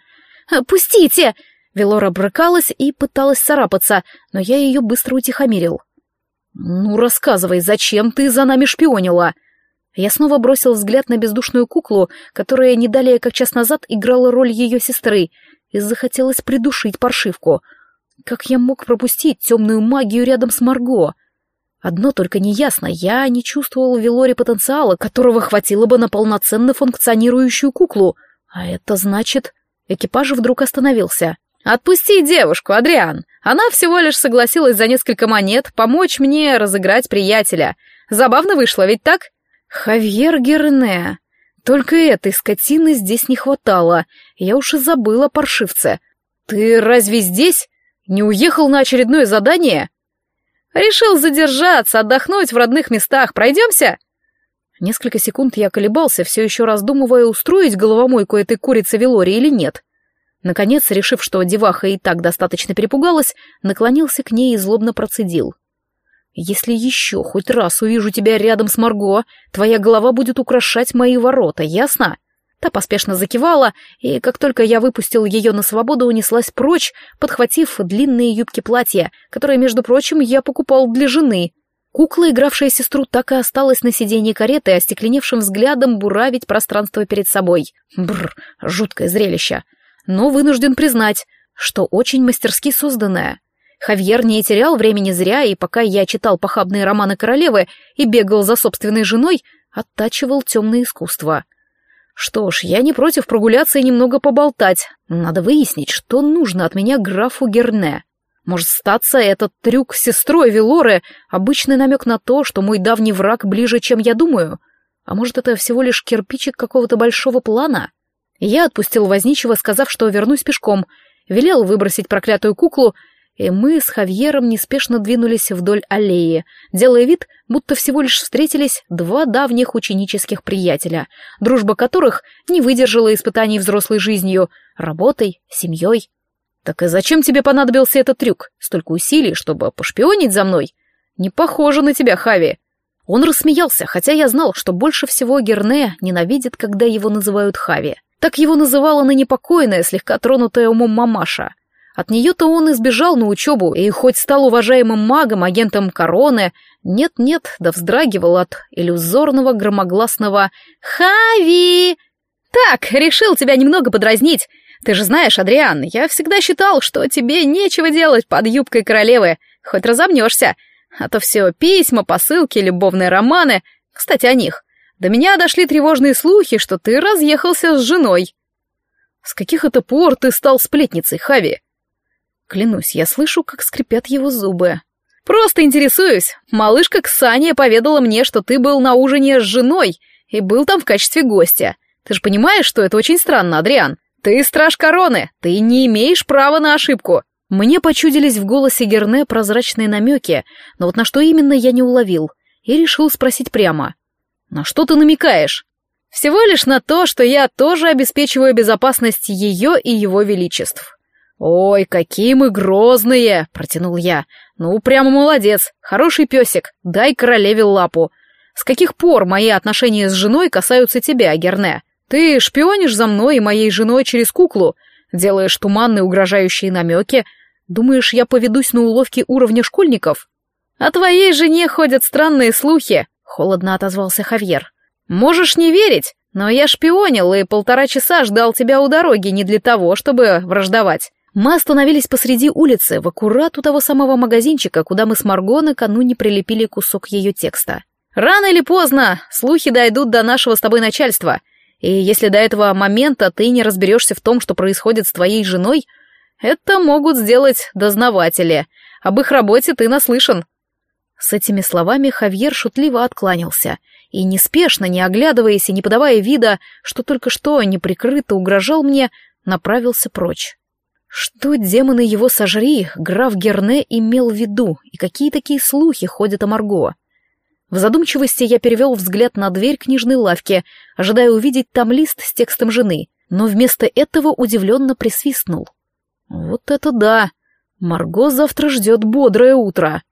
«Пустите!» Велора брыкалась и пыталась царапаться, но я ее быстро утихомирил. «Ну, рассказывай, зачем ты за нами шпионила?» Я снова бросил взгляд на бездушную куклу, которая не далее, как час назад, играла роль ее сестры, и захотелось придушить паршивку. Как я мог пропустить темную магию рядом с Марго? Одно только неясно, я не чувствовал в Велоре потенциала, которого хватило бы на полноценно функционирующую куклу. А это значит... Экипаж вдруг остановился. «Отпусти девушку, Адриан. Она всего лишь согласилась за несколько монет помочь мне разыграть приятеля. Забавно вышло, ведь так?» Хавьер Герне. Только этой скотины здесь не хватало. Я уж и забыла паршивце. Ты разве здесь? Не уехал на очередное задание? Решил задержаться, отдохнуть в родных местах. Пройдемся? Несколько секунд я колебался, все еще раздумывая, устроить головомойку этой курицы Велори или нет. Наконец, решив, что деваха и так достаточно перепугалась, наклонился к ней и злобно процедил. Если еще хоть раз увижу тебя рядом с Марго, твоя голова будет украшать мои ворота, ясно? Та поспешно закивала, и как только я выпустил ее на свободу, унеслась прочь, подхватив длинные юбки платья, которые, между прочим, я покупал для жены. Кукла, игравшая сестру, так и осталась на сиденье кареты, остекленевшим взглядом буравить пространство перед собой. Бррр, жуткое зрелище. Но вынужден признать, что очень мастерски созданное. Хавьер не терял времени зря, и пока я читал похабные романы королевы и бегал за собственной женой, оттачивал темное искусство. Что ж, я не против прогуляться и немного поболтать. Надо выяснить, что нужно от меня графу Герне. Может, статься этот трюк с сестрой Велоры — обычный намек на то, что мой давний враг ближе, чем я думаю? А может, это всего лишь кирпичик какого-то большого плана? Я отпустил возничего, сказав, что вернусь пешком, велел выбросить проклятую куклу, и мы с Хавьером неспешно двинулись вдоль аллеи, делая вид, будто всего лишь встретились два давних ученических приятеля, дружба которых не выдержала испытаний взрослой жизнью, работой, семьей. «Так и зачем тебе понадобился этот трюк? Столько усилий, чтобы пошпионить за мной? Не похоже на тебя, Хави!» Он рассмеялся, хотя я знал, что больше всего Герне ненавидит, когда его называют Хави. Так его называла ныне покойная, слегка тронутая умом мамаша. От нее-то он избежал на учебу, и хоть стал уважаемым магом, агентом короны, нет-нет, да вздрагивал от иллюзорного громогласного «Хави!» «Так, решил тебя немного подразнить. Ты же знаешь, Адриан, я всегда считал, что тебе нечего делать под юбкой королевы, хоть разомнешься. А то все письма, посылки, любовные романы. Кстати, о них. До меня дошли тревожные слухи, что ты разъехался с женой. С каких это пор ты стал сплетницей, Хави? Клянусь, я слышу, как скрипят его зубы. Просто интересуюсь. Малышка Ксания поведала мне, что ты был на ужине с женой и был там в качестве гостя. Ты же понимаешь, что это очень странно, Адриан? Ты страж короны, ты не имеешь права на ошибку. Мне почудились в голосе Герне прозрачные намеки, но вот на что именно я не уловил, и решил спросить прямо. «На что ты намекаешь?» «Всего лишь на то, что я тоже обеспечиваю безопасность ее и его величеств». «Ой, какие мы грозные!» — протянул я. «Ну, прямо молодец, хороший песик, дай королеве лапу. С каких пор мои отношения с женой касаются тебя, Герне? Ты шпионишь за мной и моей женой через куклу, делаешь туманные угрожающие намеки, Думаешь, я поведусь на уловки уровня школьников? О твоей жене ходят странные слухи, холодно отозвался Хавьер. Можешь не верить, но я шпионил и полтора часа ждал тебя у дороги не для того, чтобы враждовать. Мы остановились посреди улицы, в аккурат у того самого магазинчика, куда мы с Марго накануне прилепили кусок ее текста. Рано или поздно слухи дойдут до нашего с тобой начальства, и если до этого момента ты не разберешься в том, что происходит с твоей женой, это могут сделать дознаватели. Об их работе ты наслышан». С этими словами Хавьер шутливо откланялся и, неспешно, не оглядываясь и не подавая вида, что только что неприкрыто угрожал мне, направился прочь. Что, демоны его сожри, граф Герне имел в виду, и какие такие слухи ходят о Марго? В задумчивости я перевел взгляд на дверь книжной лавки, ожидая увидеть там лист с текстом жены, но вместо этого удивленно присвистнул. Вот это да! Марго завтра ждет бодрое утро.